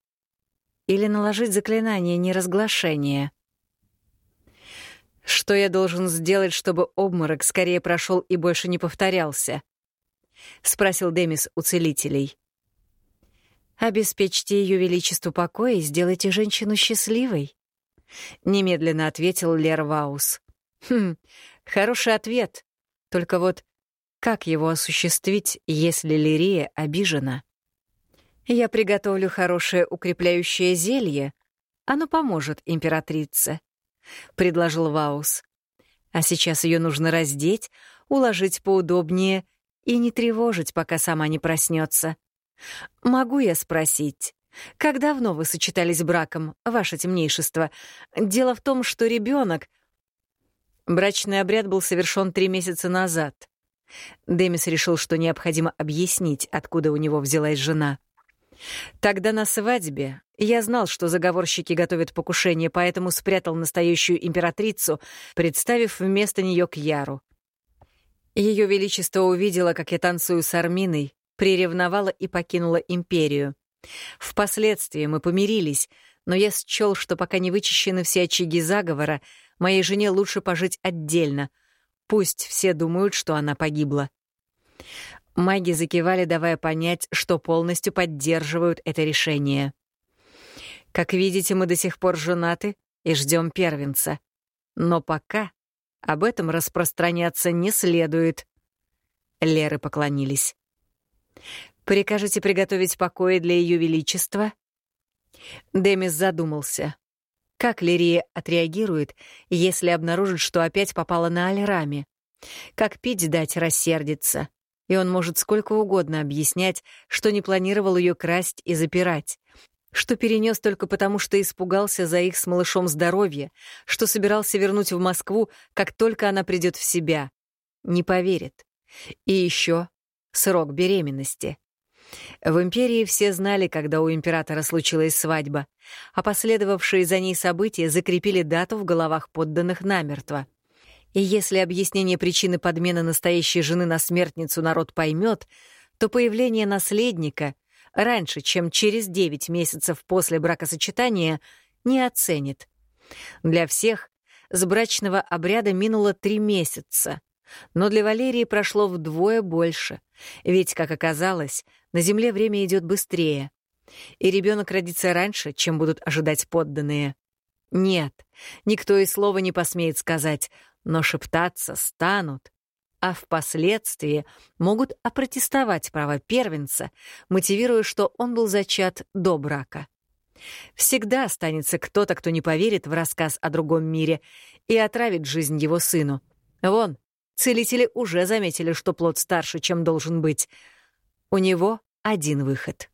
Или наложить заклинание неразглашения. Что я должен сделать, чтобы обморок скорее прошел и больше не повторялся? Спросил Демис у целителей. «Обеспечьте ее величеству покой и сделайте женщину счастливой», — немедленно ответил Лер Ваус. «Хм, хороший ответ. Только вот как его осуществить, если Лирия обижена?» «Я приготовлю хорошее укрепляющее зелье. Оно поможет императрице», — предложил Ваус. «А сейчас ее нужно раздеть, уложить поудобнее и не тревожить, пока сама не проснется. «Могу я спросить, как давно вы сочетались браком, ваше темнейшество? Дело в том, что ребенок...» Брачный обряд был совершен три месяца назад. Демис решил, что необходимо объяснить, откуда у него взялась жена. Тогда на свадьбе я знал, что заговорщики готовят покушение, поэтому спрятал настоящую императрицу, представив вместо нее Кьяру. Ее Величество увидело, как я танцую с Арминой, приревновала и покинула империю. Впоследствии мы помирились, но я счел, что пока не вычищены все очаги заговора, моей жене лучше пожить отдельно. Пусть все думают, что она погибла. Маги закивали, давая понять, что полностью поддерживают это решение. Как видите, мы до сих пор женаты и ждем первенца. Но пока об этом распространяться не следует. Леры поклонились. «Прикажете приготовить покои для Ее Величества?» Демис задумался. Как Лирия отреагирует, если обнаружит, что опять попала на Альраме? Как пить дать рассердится? И он может сколько угодно объяснять, что не планировал ее красть и запирать, что перенес только потому, что испугался за их с малышом здоровье, что собирался вернуть в Москву, как только она придет в себя. Не поверит. И еще срок беременности. В империи все знали, когда у императора случилась свадьба, а последовавшие за ней события закрепили дату в головах подданных намертво. И если объяснение причины подмены настоящей жены на смертницу народ поймет, то появление наследника раньше, чем через 9 месяцев после бракосочетания, не оценит. Для всех с брачного обряда минуло три месяца, но для Валерии прошло вдвое больше, ведь, как оказалось, на Земле время идет быстрее, и ребенок родится раньше, чем будут ожидать подданные. Нет, никто и слова не посмеет сказать, но шептаться станут, а впоследствии могут опротестовать право первенца, мотивируя, что он был зачат до брака. Всегда останется кто-то, кто не поверит в рассказ о другом мире и отравит жизнь его сыну. Вон, Целители уже заметили, что плод старше, чем должен быть. У него один выход.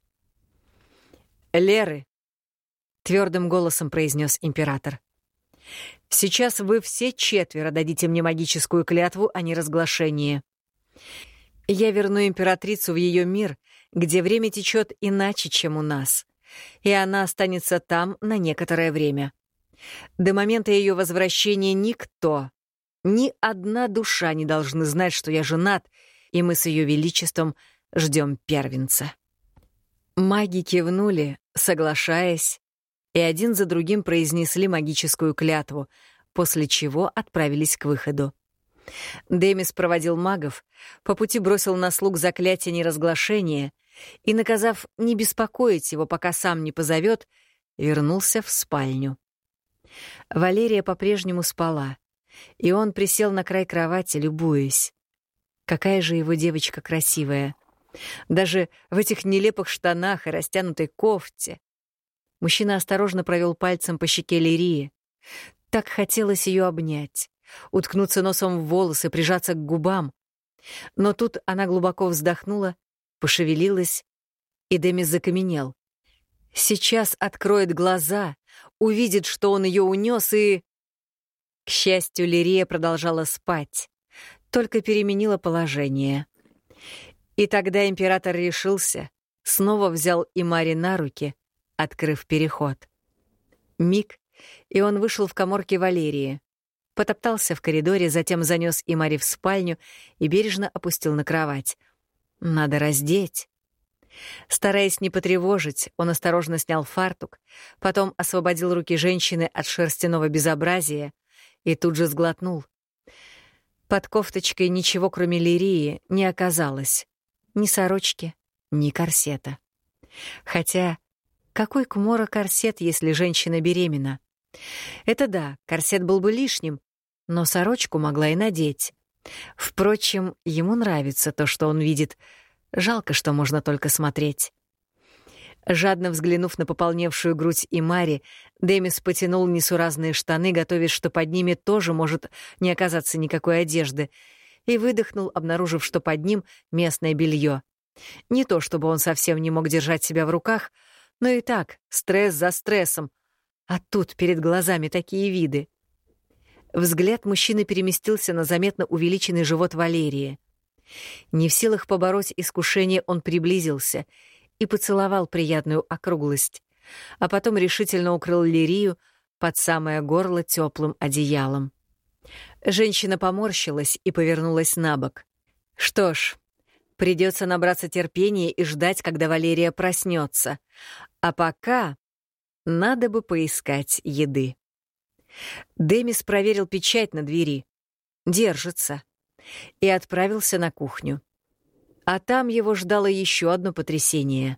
«Леры», — твердым голосом произнес император, Сейчас вы все четверо дадите мне магическую клятву о неразглашении. Я верну императрицу в ее мир, где время течет иначе, чем у нас, и она останется там на некоторое время. До момента ее возвращения никто, ни одна душа не должны знать, что я женат, и мы с ее величеством ждем первенца. Маги кивнули, соглашаясь, и один за другим произнесли магическую клятву, после чего отправились к выходу. Демис проводил магов, по пути бросил на слуг заклятие неразглашения и, наказав не беспокоить его, пока сам не позовет, вернулся в спальню. Валерия по-прежнему спала, и он присел на край кровати, любуясь. Какая же его девочка красивая. Даже в этих нелепых штанах и растянутой кофте. Мужчина осторожно провел пальцем по щеке Лирии. Так хотелось ее обнять, уткнуться носом в волосы, прижаться к губам. Но тут она глубоко вздохнула, пошевелилась, и Демис закаменел. Сейчас откроет глаза, увидит, что он ее унес, и... К счастью, Лирия продолжала спать, только переменила положение. И тогда император решился, снова взял Имари на руки, открыв переход. Миг, и он вышел в коморке Валерии. Потоптался в коридоре, затем занес Имари в спальню и бережно опустил на кровать. Надо раздеть. Стараясь не потревожить, он осторожно снял фартук, потом освободил руки женщины от шерстяного безобразия и тут же сглотнул. Под кофточкой ничего, кроме лирии, не оказалось. Ни сорочки, ни корсета. Хотя какой к Мора корсет, если женщина беременна? Это да, корсет был бы лишним, но сорочку могла и надеть. Впрочем, ему нравится то, что он видит. Жалко, что можно только смотреть. Жадно взглянув на пополневшую грудь и Мари, Демис потянул несуразные штаны, готовясь, что под ними тоже может не оказаться никакой одежды, и выдохнул, обнаружив, что под ним местное белье. Не то чтобы он совсем не мог держать себя в руках, но и так, стресс за стрессом. А тут перед глазами такие виды. Взгляд мужчины переместился на заметно увеличенный живот Валерии. Не в силах побороть искушение, он приблизился и поцеловал приятную округлость, а потом решительно укрыл Лирию под самое горло теплым одеялом. Женщина поморщилась и повернулась на бок. Что ж, придется набраться терпения и ждать, когда Валерия проснется. А пока надо бы поискать еды. Демис проверил печать на двери. Держится. И отправился на кухню. А там его ждало еще одно потрясение.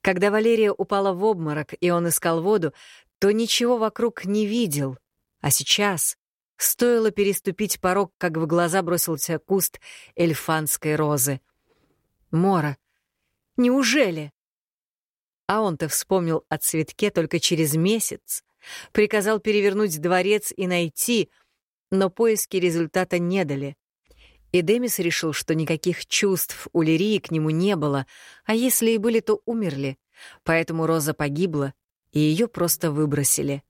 Когда Валерия упала в обморок, и он искал воду, то ничего вокруг не видел. А сейчас стоило переступить порог, как в глаза бросился куст эльфанской розы. Мора. Неужели? А он-то вспомнил о цветке только через месяц, Приказал перевернуть дворец и найти, но поиски результата не дали. И Демис решил, что никаких чувств у Лирии к нему не было, а если и были, то умерли. Поэтому Роза погибла, и ее просто выбросили.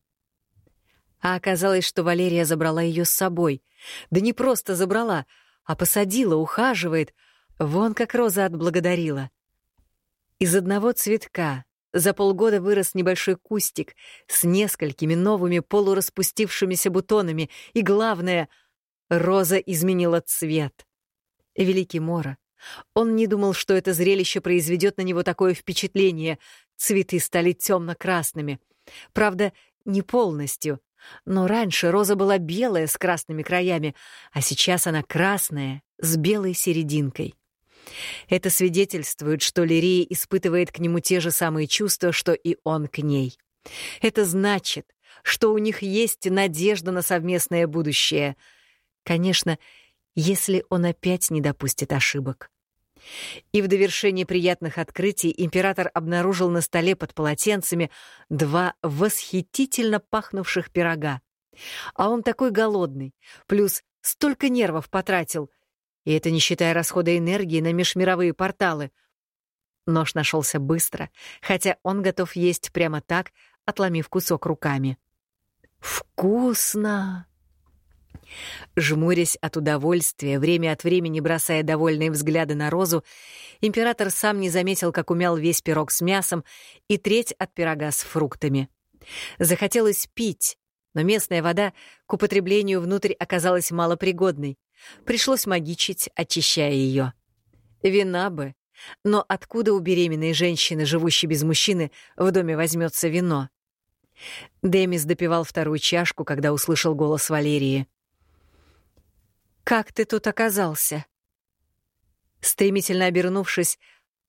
А оказалось, что Валерия забрала ее с собой. Да не просто забрала, а посадила, ухаживает. Вон как Роза отблагодарила. Из одного цветка, за полгода вырос небольшой кустик с несколькими новыми полураспустившимися бутонами, и главное — роза изменила цвет. Великий Мора. Он не думал, что это зрелище произведет на него такое впечатление. Цветы стали темно-красными. Правда, не полностью. Но раньше роза была белая с красными краями, а сейчас она красная с белой серединкой. Это свидетельствует, что Лирия испытывает к нему те же самые чувства, что и он к ней. Это значит, что у них есть надежда на совместное будущее. Конечно, если он опять не допустит ошибок. И в довершение приятных открытий император обнаружил на столе под полотенцами два восхитительно пахнувших пирога. А он такой голодный, плюс столько нервов потратил — и это не считая расхода энергии на межмировые порталы. Нож нашелся быстро, хотя он готов есть прямо так, отломив кусок руками. «Вкусно!» Жмурясь от удовольствия, время от времени бросая довольные взгляды на розу, император сам не заметил, как умял весь пирог с мясом и треть от пирога с фруктами. Захотелось пить, но местная вода к употреблению внутрь оказалась малопригодной. Пришлось магичить, очищая ее. Вина бы. Но откуда у беременной женщины, живущей без мужчины, в доме возьмется вино? Демис допивал вторую чашку, когда услышал голос Валерии. «Как ты тут оказался?» Стремительно обернувшись,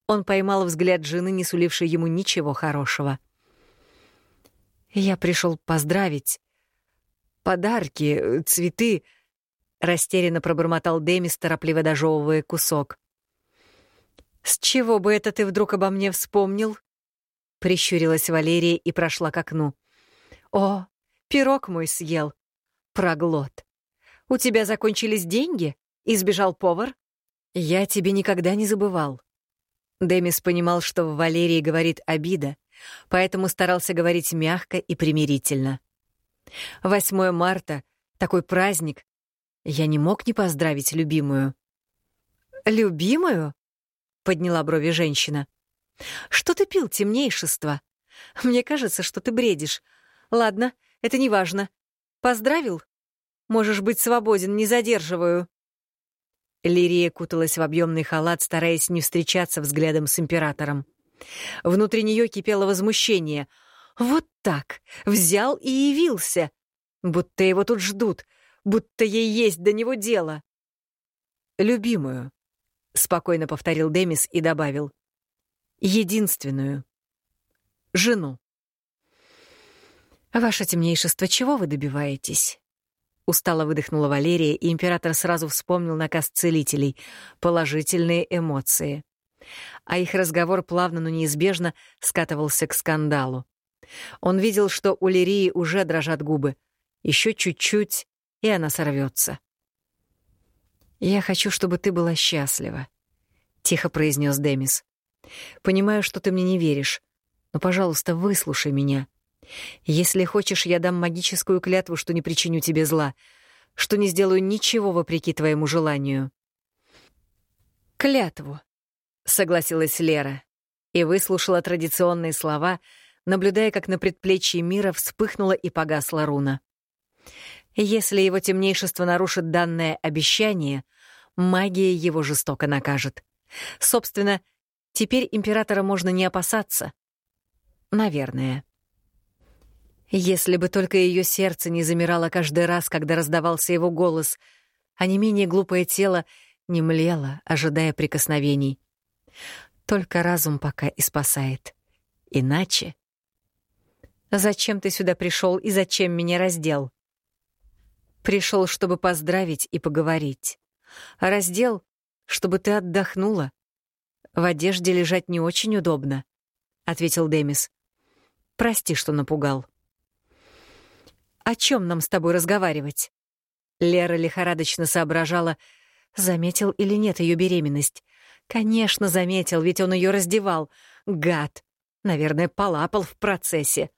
он поймал взгляд жены, не сулившей ему ничего хорошего. «Я пришел поздравить. Подарки, цветы...» — растерянно пробормотал Демис, торопливо дожевывая кусок. «С чего бы это ты вдруг обо мне вспомнил?» Прищурилась Валерия и прошла к окну. «О, пирог мой съел. Проглот. У тебя закончились деньги? И сбежал повар? Я тебе никогда не забывал». Демис понимал, что в Валерии говорит обида, поэтому старался говорить мягко и примирительно. 8 марта — такой праздник. Я не мог не поздравить любимую. «Любимую?» — подняла брови женщина. «Что ты пил, темнейшество? Мне кажется, что ты бредишь. Ладно, это не важно. Поздравил? Можешь быть свободен, не задерживаю». Лирия куталась в объемный халат, стараясь не встречаться взглядом с императором. Внутри нее кипело возмущение. «Вот так! Взял и явился! Будто его тут ждут, будто ей есть до него дело!» «Любимую», — спокойно повторил Демис и добавил. «Единственную. Жену». «Ваше темнейшество, чего вы добиваетесь?» Устало выдохнула Валерия, и император сразу вспомнил наказ целителей — положительные эмоции. А их разговор плавно, но неизбежно скатывался к скандалу. Он видел, что у Лирии уже дрожат губы. Еще чуть-чуть, и она сорвется. «Я хочу, чтобы ты была счастлива», — тихо произнес Демис. «Понимаю, что ты мне не веришь, но, пожалуйста, выслушай меня. Если хочешь, я дам магическую клятву, что не причиню тебе зла, что не сделаю ничего вопреки твоему желанию». «Клятву», — согласилась Лера и выслушала традиционные слова, наблюдая, как на предплечье мира вспыхнула и погасла руна. Если его темнейшество нарушит данное обещание, магия его жестоко накажет. Собственно, теперь императора можно не опасаться. Наверное. Если бы только ее сердце не замирало каждый раз, когда раздавался его голос, а не менее глупое тело не млело, ожидая прикосновений. Только разум пока и спасает. Иначе... «Зачем ты сюда пришел и зачем меня раздел?» Пришел, чтобы поздравить и поговорить. А раздел, чтобы ты отдохнула. В одежде лежать не очень удобно, — ответил Демис. Прости, что напугал. О чем нам с тобой разговаривать? Лера лихорадочно соображала, заметил или нет ее беременность. Конечно, заметил, ведь он ее раздевал. Гад. Наверное, полапал в процессе.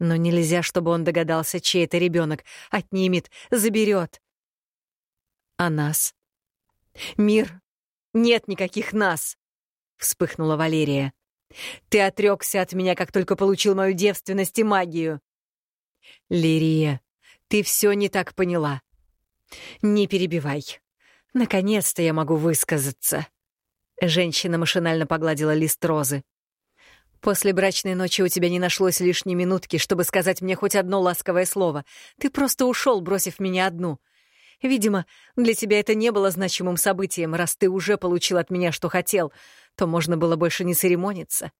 Но нельзя, чтобы он догадался, чей это ребенок. Отнимет, заберет. А нас? Мир? Нет никаких нас! Вспыхнула Валерия. Ты отрекся от меня, как только получил мою девственность и магию. Лирия, ты все не так поняла. Не перебивай. Наконец-то я могу высказаться. Женщина машинально погладила лист розы. После брачной ночи у тебя не нашлось лишней минутки, чтобы сказать мне хоть одно ласковое слово. Ты просто ушел, бросив меня одну. Видимо, для тебя это не было значимым событием, раз ты уже получил от меня, что хотел, то можно было больше не церемониться.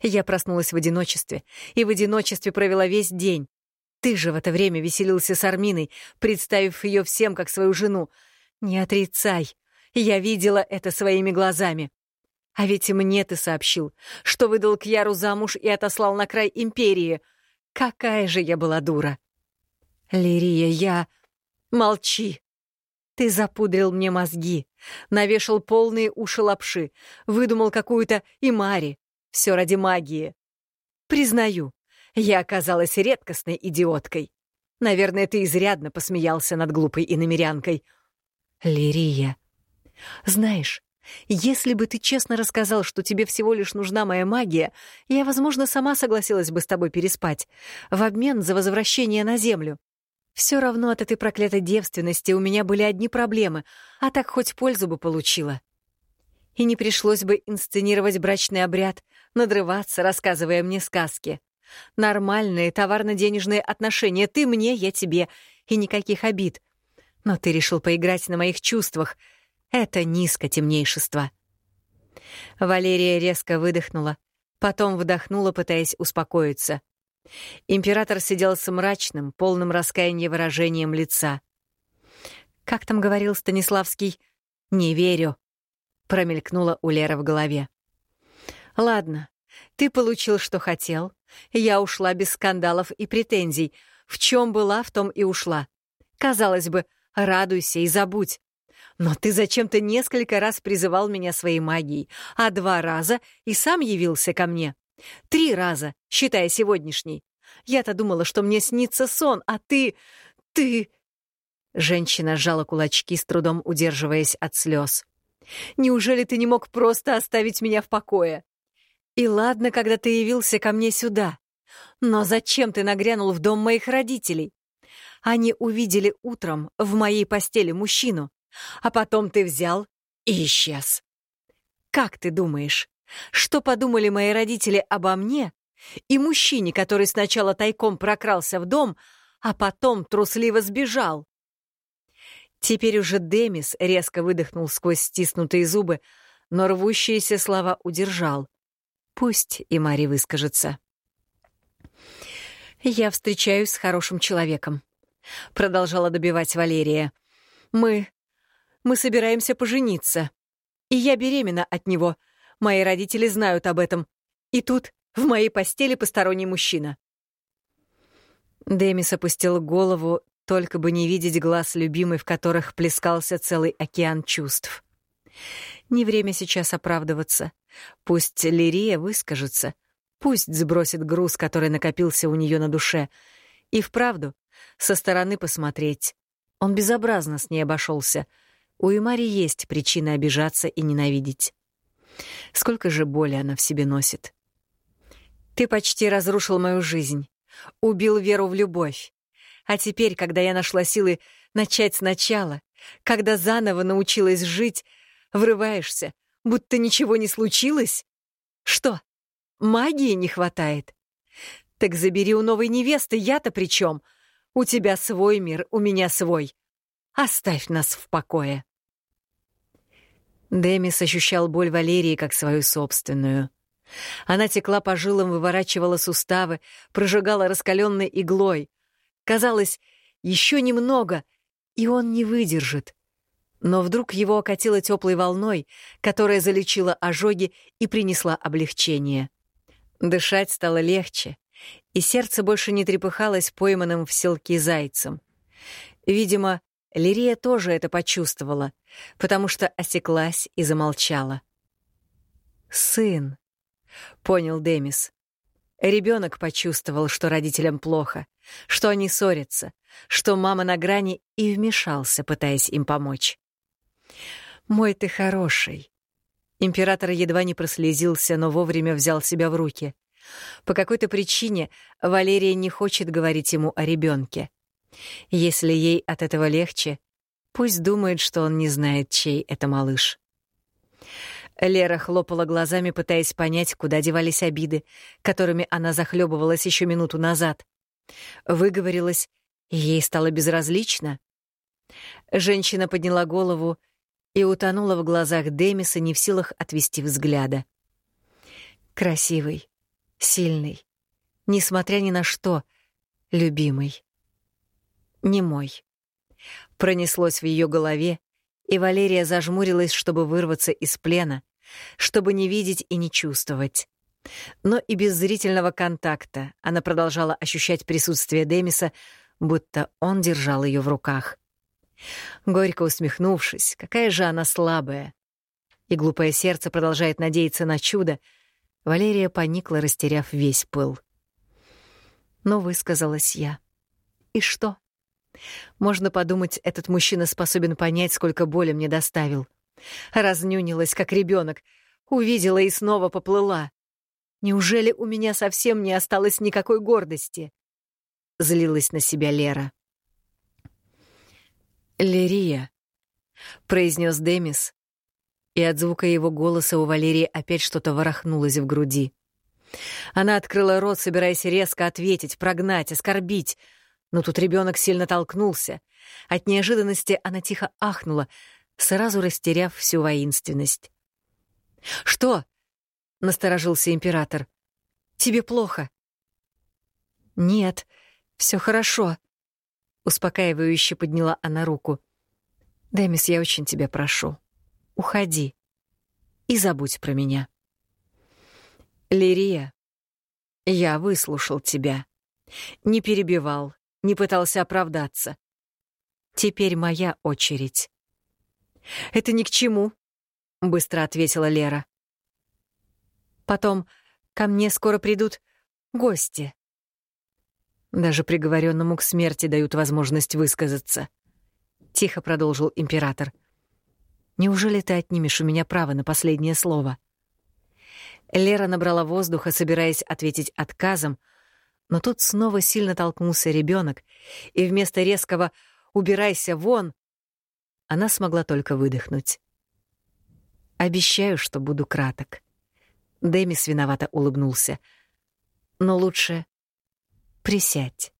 Я проснулась в одиночестве, и в одиночестве провела весь день. Ты же в это время веселился с Арминой, представив ее всем как свою жену. Не отрицай, я видела это своими глазами. А ведь и мне ты сообщил, что выдал Кьяру замуж и отослал на край империи. Какая же я была дура! Лирия, я... Молчи! Ты запудрил мне мозги, навешал полные уши лапши, выдумал какую-то имари. Все ради магии. Признаю, я оказалась редкостной идиоткой. Наверное, ты изрядно посмеялся над глупой иномерянкой. Лирия. Знаешь, если бы ты честно рассказал, что тебе всего лишь нужна моя магия, я, возможно, сама согласилась бы с тобой переспать, в обмен за возвращение на Землю. Все равно от этой проклятой девственности у меня были одни проблемы, а так хоть пользу бы получила. И не пришлось бы инсценировать брачный обряд, надрываться, рассказывая мне сказки. Нормальные товарно-денежные отношения. Ты мне, я тебе. И никаких обид. Но ты решил поиграть на моих чувствах. Это низко темнейшество. Валерия резко выдохнула, потом вдохнула, пытаясь успокоиться. Император сидел с мрачным, полным раскаяния выражением лица. «Как там говорил Станиславский? Не верю», — промелькнула у Леры в голове. «Ладно, ты получил, что хотел. Я ушла без скандалов и претензий. В чем была, в том и ушла. Казалось бы, радуйся и забудь. Но ты зачем-то несколько раз призывал меня своей магией, а два раза и сам явился ко мне. Три раза, считая сегодняшний. Я-то думала, что мне снится сон, а ты... ты...» Женщина сжала кулачки, с трудом удерживаясь от слез. «Неужели ты не мог просто оставить меня в покое? И ладно, когда ты явился ко мне сюда. Но зачем ты нагрянул в дом моих родителей? Они увидели утром в моей постели мужчину, а потом ты взял и исчез. Как ты думаешь, что подумали мои родители обо мне и мужчине, который сначала тайком прокрался в дом, а потом трусливо сбежал? Теперь уже Демис резко выдохнул сквозь стиснутые зубы, но рвущиеся слова удержал. Пусть и Мари выскажется. «Я встречаюсь с хорошим человеком», — продолжала добивать Валерия. «Мы... мы собираемся пожениться. И я беременна от него. Мои родители знают об этом. И тут в моей постели посторонний мужчина». Демис опустил голову, только бы не видеть глаз любимой, в которых плескался целый океан чувств. Не время сейчас оправдываться. Пусть Лирия выскажется, пусть сбросит груз, который накопился у нее на душе. И вправду, со стороны посмотреть. Он безобразно с ней обошелся. У Имари есть причины обижаться и ненавидеть. Сколько же боли она в себе носит. Ты почти разрушил мою жизнь, убил веру в любовь. А теперь, когда я нашла силы начать сначала, когда заново научилась жить, врываешься, будто ничего не случилось? Что, магии не хватает? Так забери у новой невесты, я-то при чем? У тебя свой мир, у меня свой. Оставь нас в покое. Демис ощущал боль Валерии как свою собственную. Она текла по жилам, выворачивала суставы, прожигала раскаленной иглой. Казалось, еще немного, и он не выдержит. Но вдруг его окатило теплой волной, которая залечила ожоги и принесла облегчение. Дышать стало легче, и сердце больше не трепыхалось пойманным в селке зайцем. Видимо, Лирия тоже это почувствовала, потому что осеклась и замолчала. «Сын», — понял Демис. Ребенок почувствовал, что родителям плохо, что они ссорятся, что мама на грани, и вмешался, пытаясь им помочь. «Мой ты хороший». Император едва не прослезился, но вовремя взял себя в руки. По какой-то причине Валерия не хочет говорить ему о ребенке. Если ей от этого легче, пусть думает, что он не знает, чей это малыш. Лера хлопала глазами, пытаясь понять, куда девались обиды, которыми она захлебывалась еще минуту назад. Выговорилась, ей стало безразлично. Женщина подняла голову и утонула в глазах Демиса, не в силах отвести взгляда. Красивый, сильный, несмотря ни на что, любимый. Не мой. Пронеслось в ее голове, и Валерия зажмурилась, чтобы вырваться из плена, чтобы не видеть и не чувствовать. Но и без зрительного контакта она продолжала ощущать присутствие Демиса, будто он держал ее в руках. Горько усмехнувшись, какая же она слабая. И глупое сердце продолжает надеяться на чудо. Валерия поникла, растеряв весь пыл. Но высказалась я. И что? Можно подумать, этот мужчина способен понять, сколько боли мне доставил. Разнюнилась, как ребенок, увидела и снова поплыла. Неужели у меня совсем не осталось никакой гордости? Злилась на себя Лера. «Лерия», — произнес Демис, и от звука его голоса у Валерии опять что-то ворохнулось в груди. Она открыла рот, собираясь резко ответить, прогнать, оскорбить, но тут ребенок сильно толкнулся. От неожиданности она тихо ахнула, сразу растеряв всю воинственность. «Что?» — насторожился император. «Тебе плохо?» «Нет, все хорошо», — успокаивающе подняла она руку. «Демис, я очень тебя прошу, уходи и забудь про меня». «Лирия, я выслушал тебя. Не перебивал, не пытался оправдаться. Теперь моя очередь». «Это ни к чему», — быстро ответила Лера. «Потом ко мне скоро придут гости». Даже приговоренному к смерти дают возможность высказаться. Тихо продолжил император. Неужели ты отнимешь у меня право на последнее слово? Лера набрала воздуха, собираясь ответить отказом, но тут снова сильно толкнулся ребенок, и вместо резкого «убирайся вон» она смогла только выдохнуть. «Обещаю, что буду краток». Демис виновато улыбнулся. «Но лучше Присядь.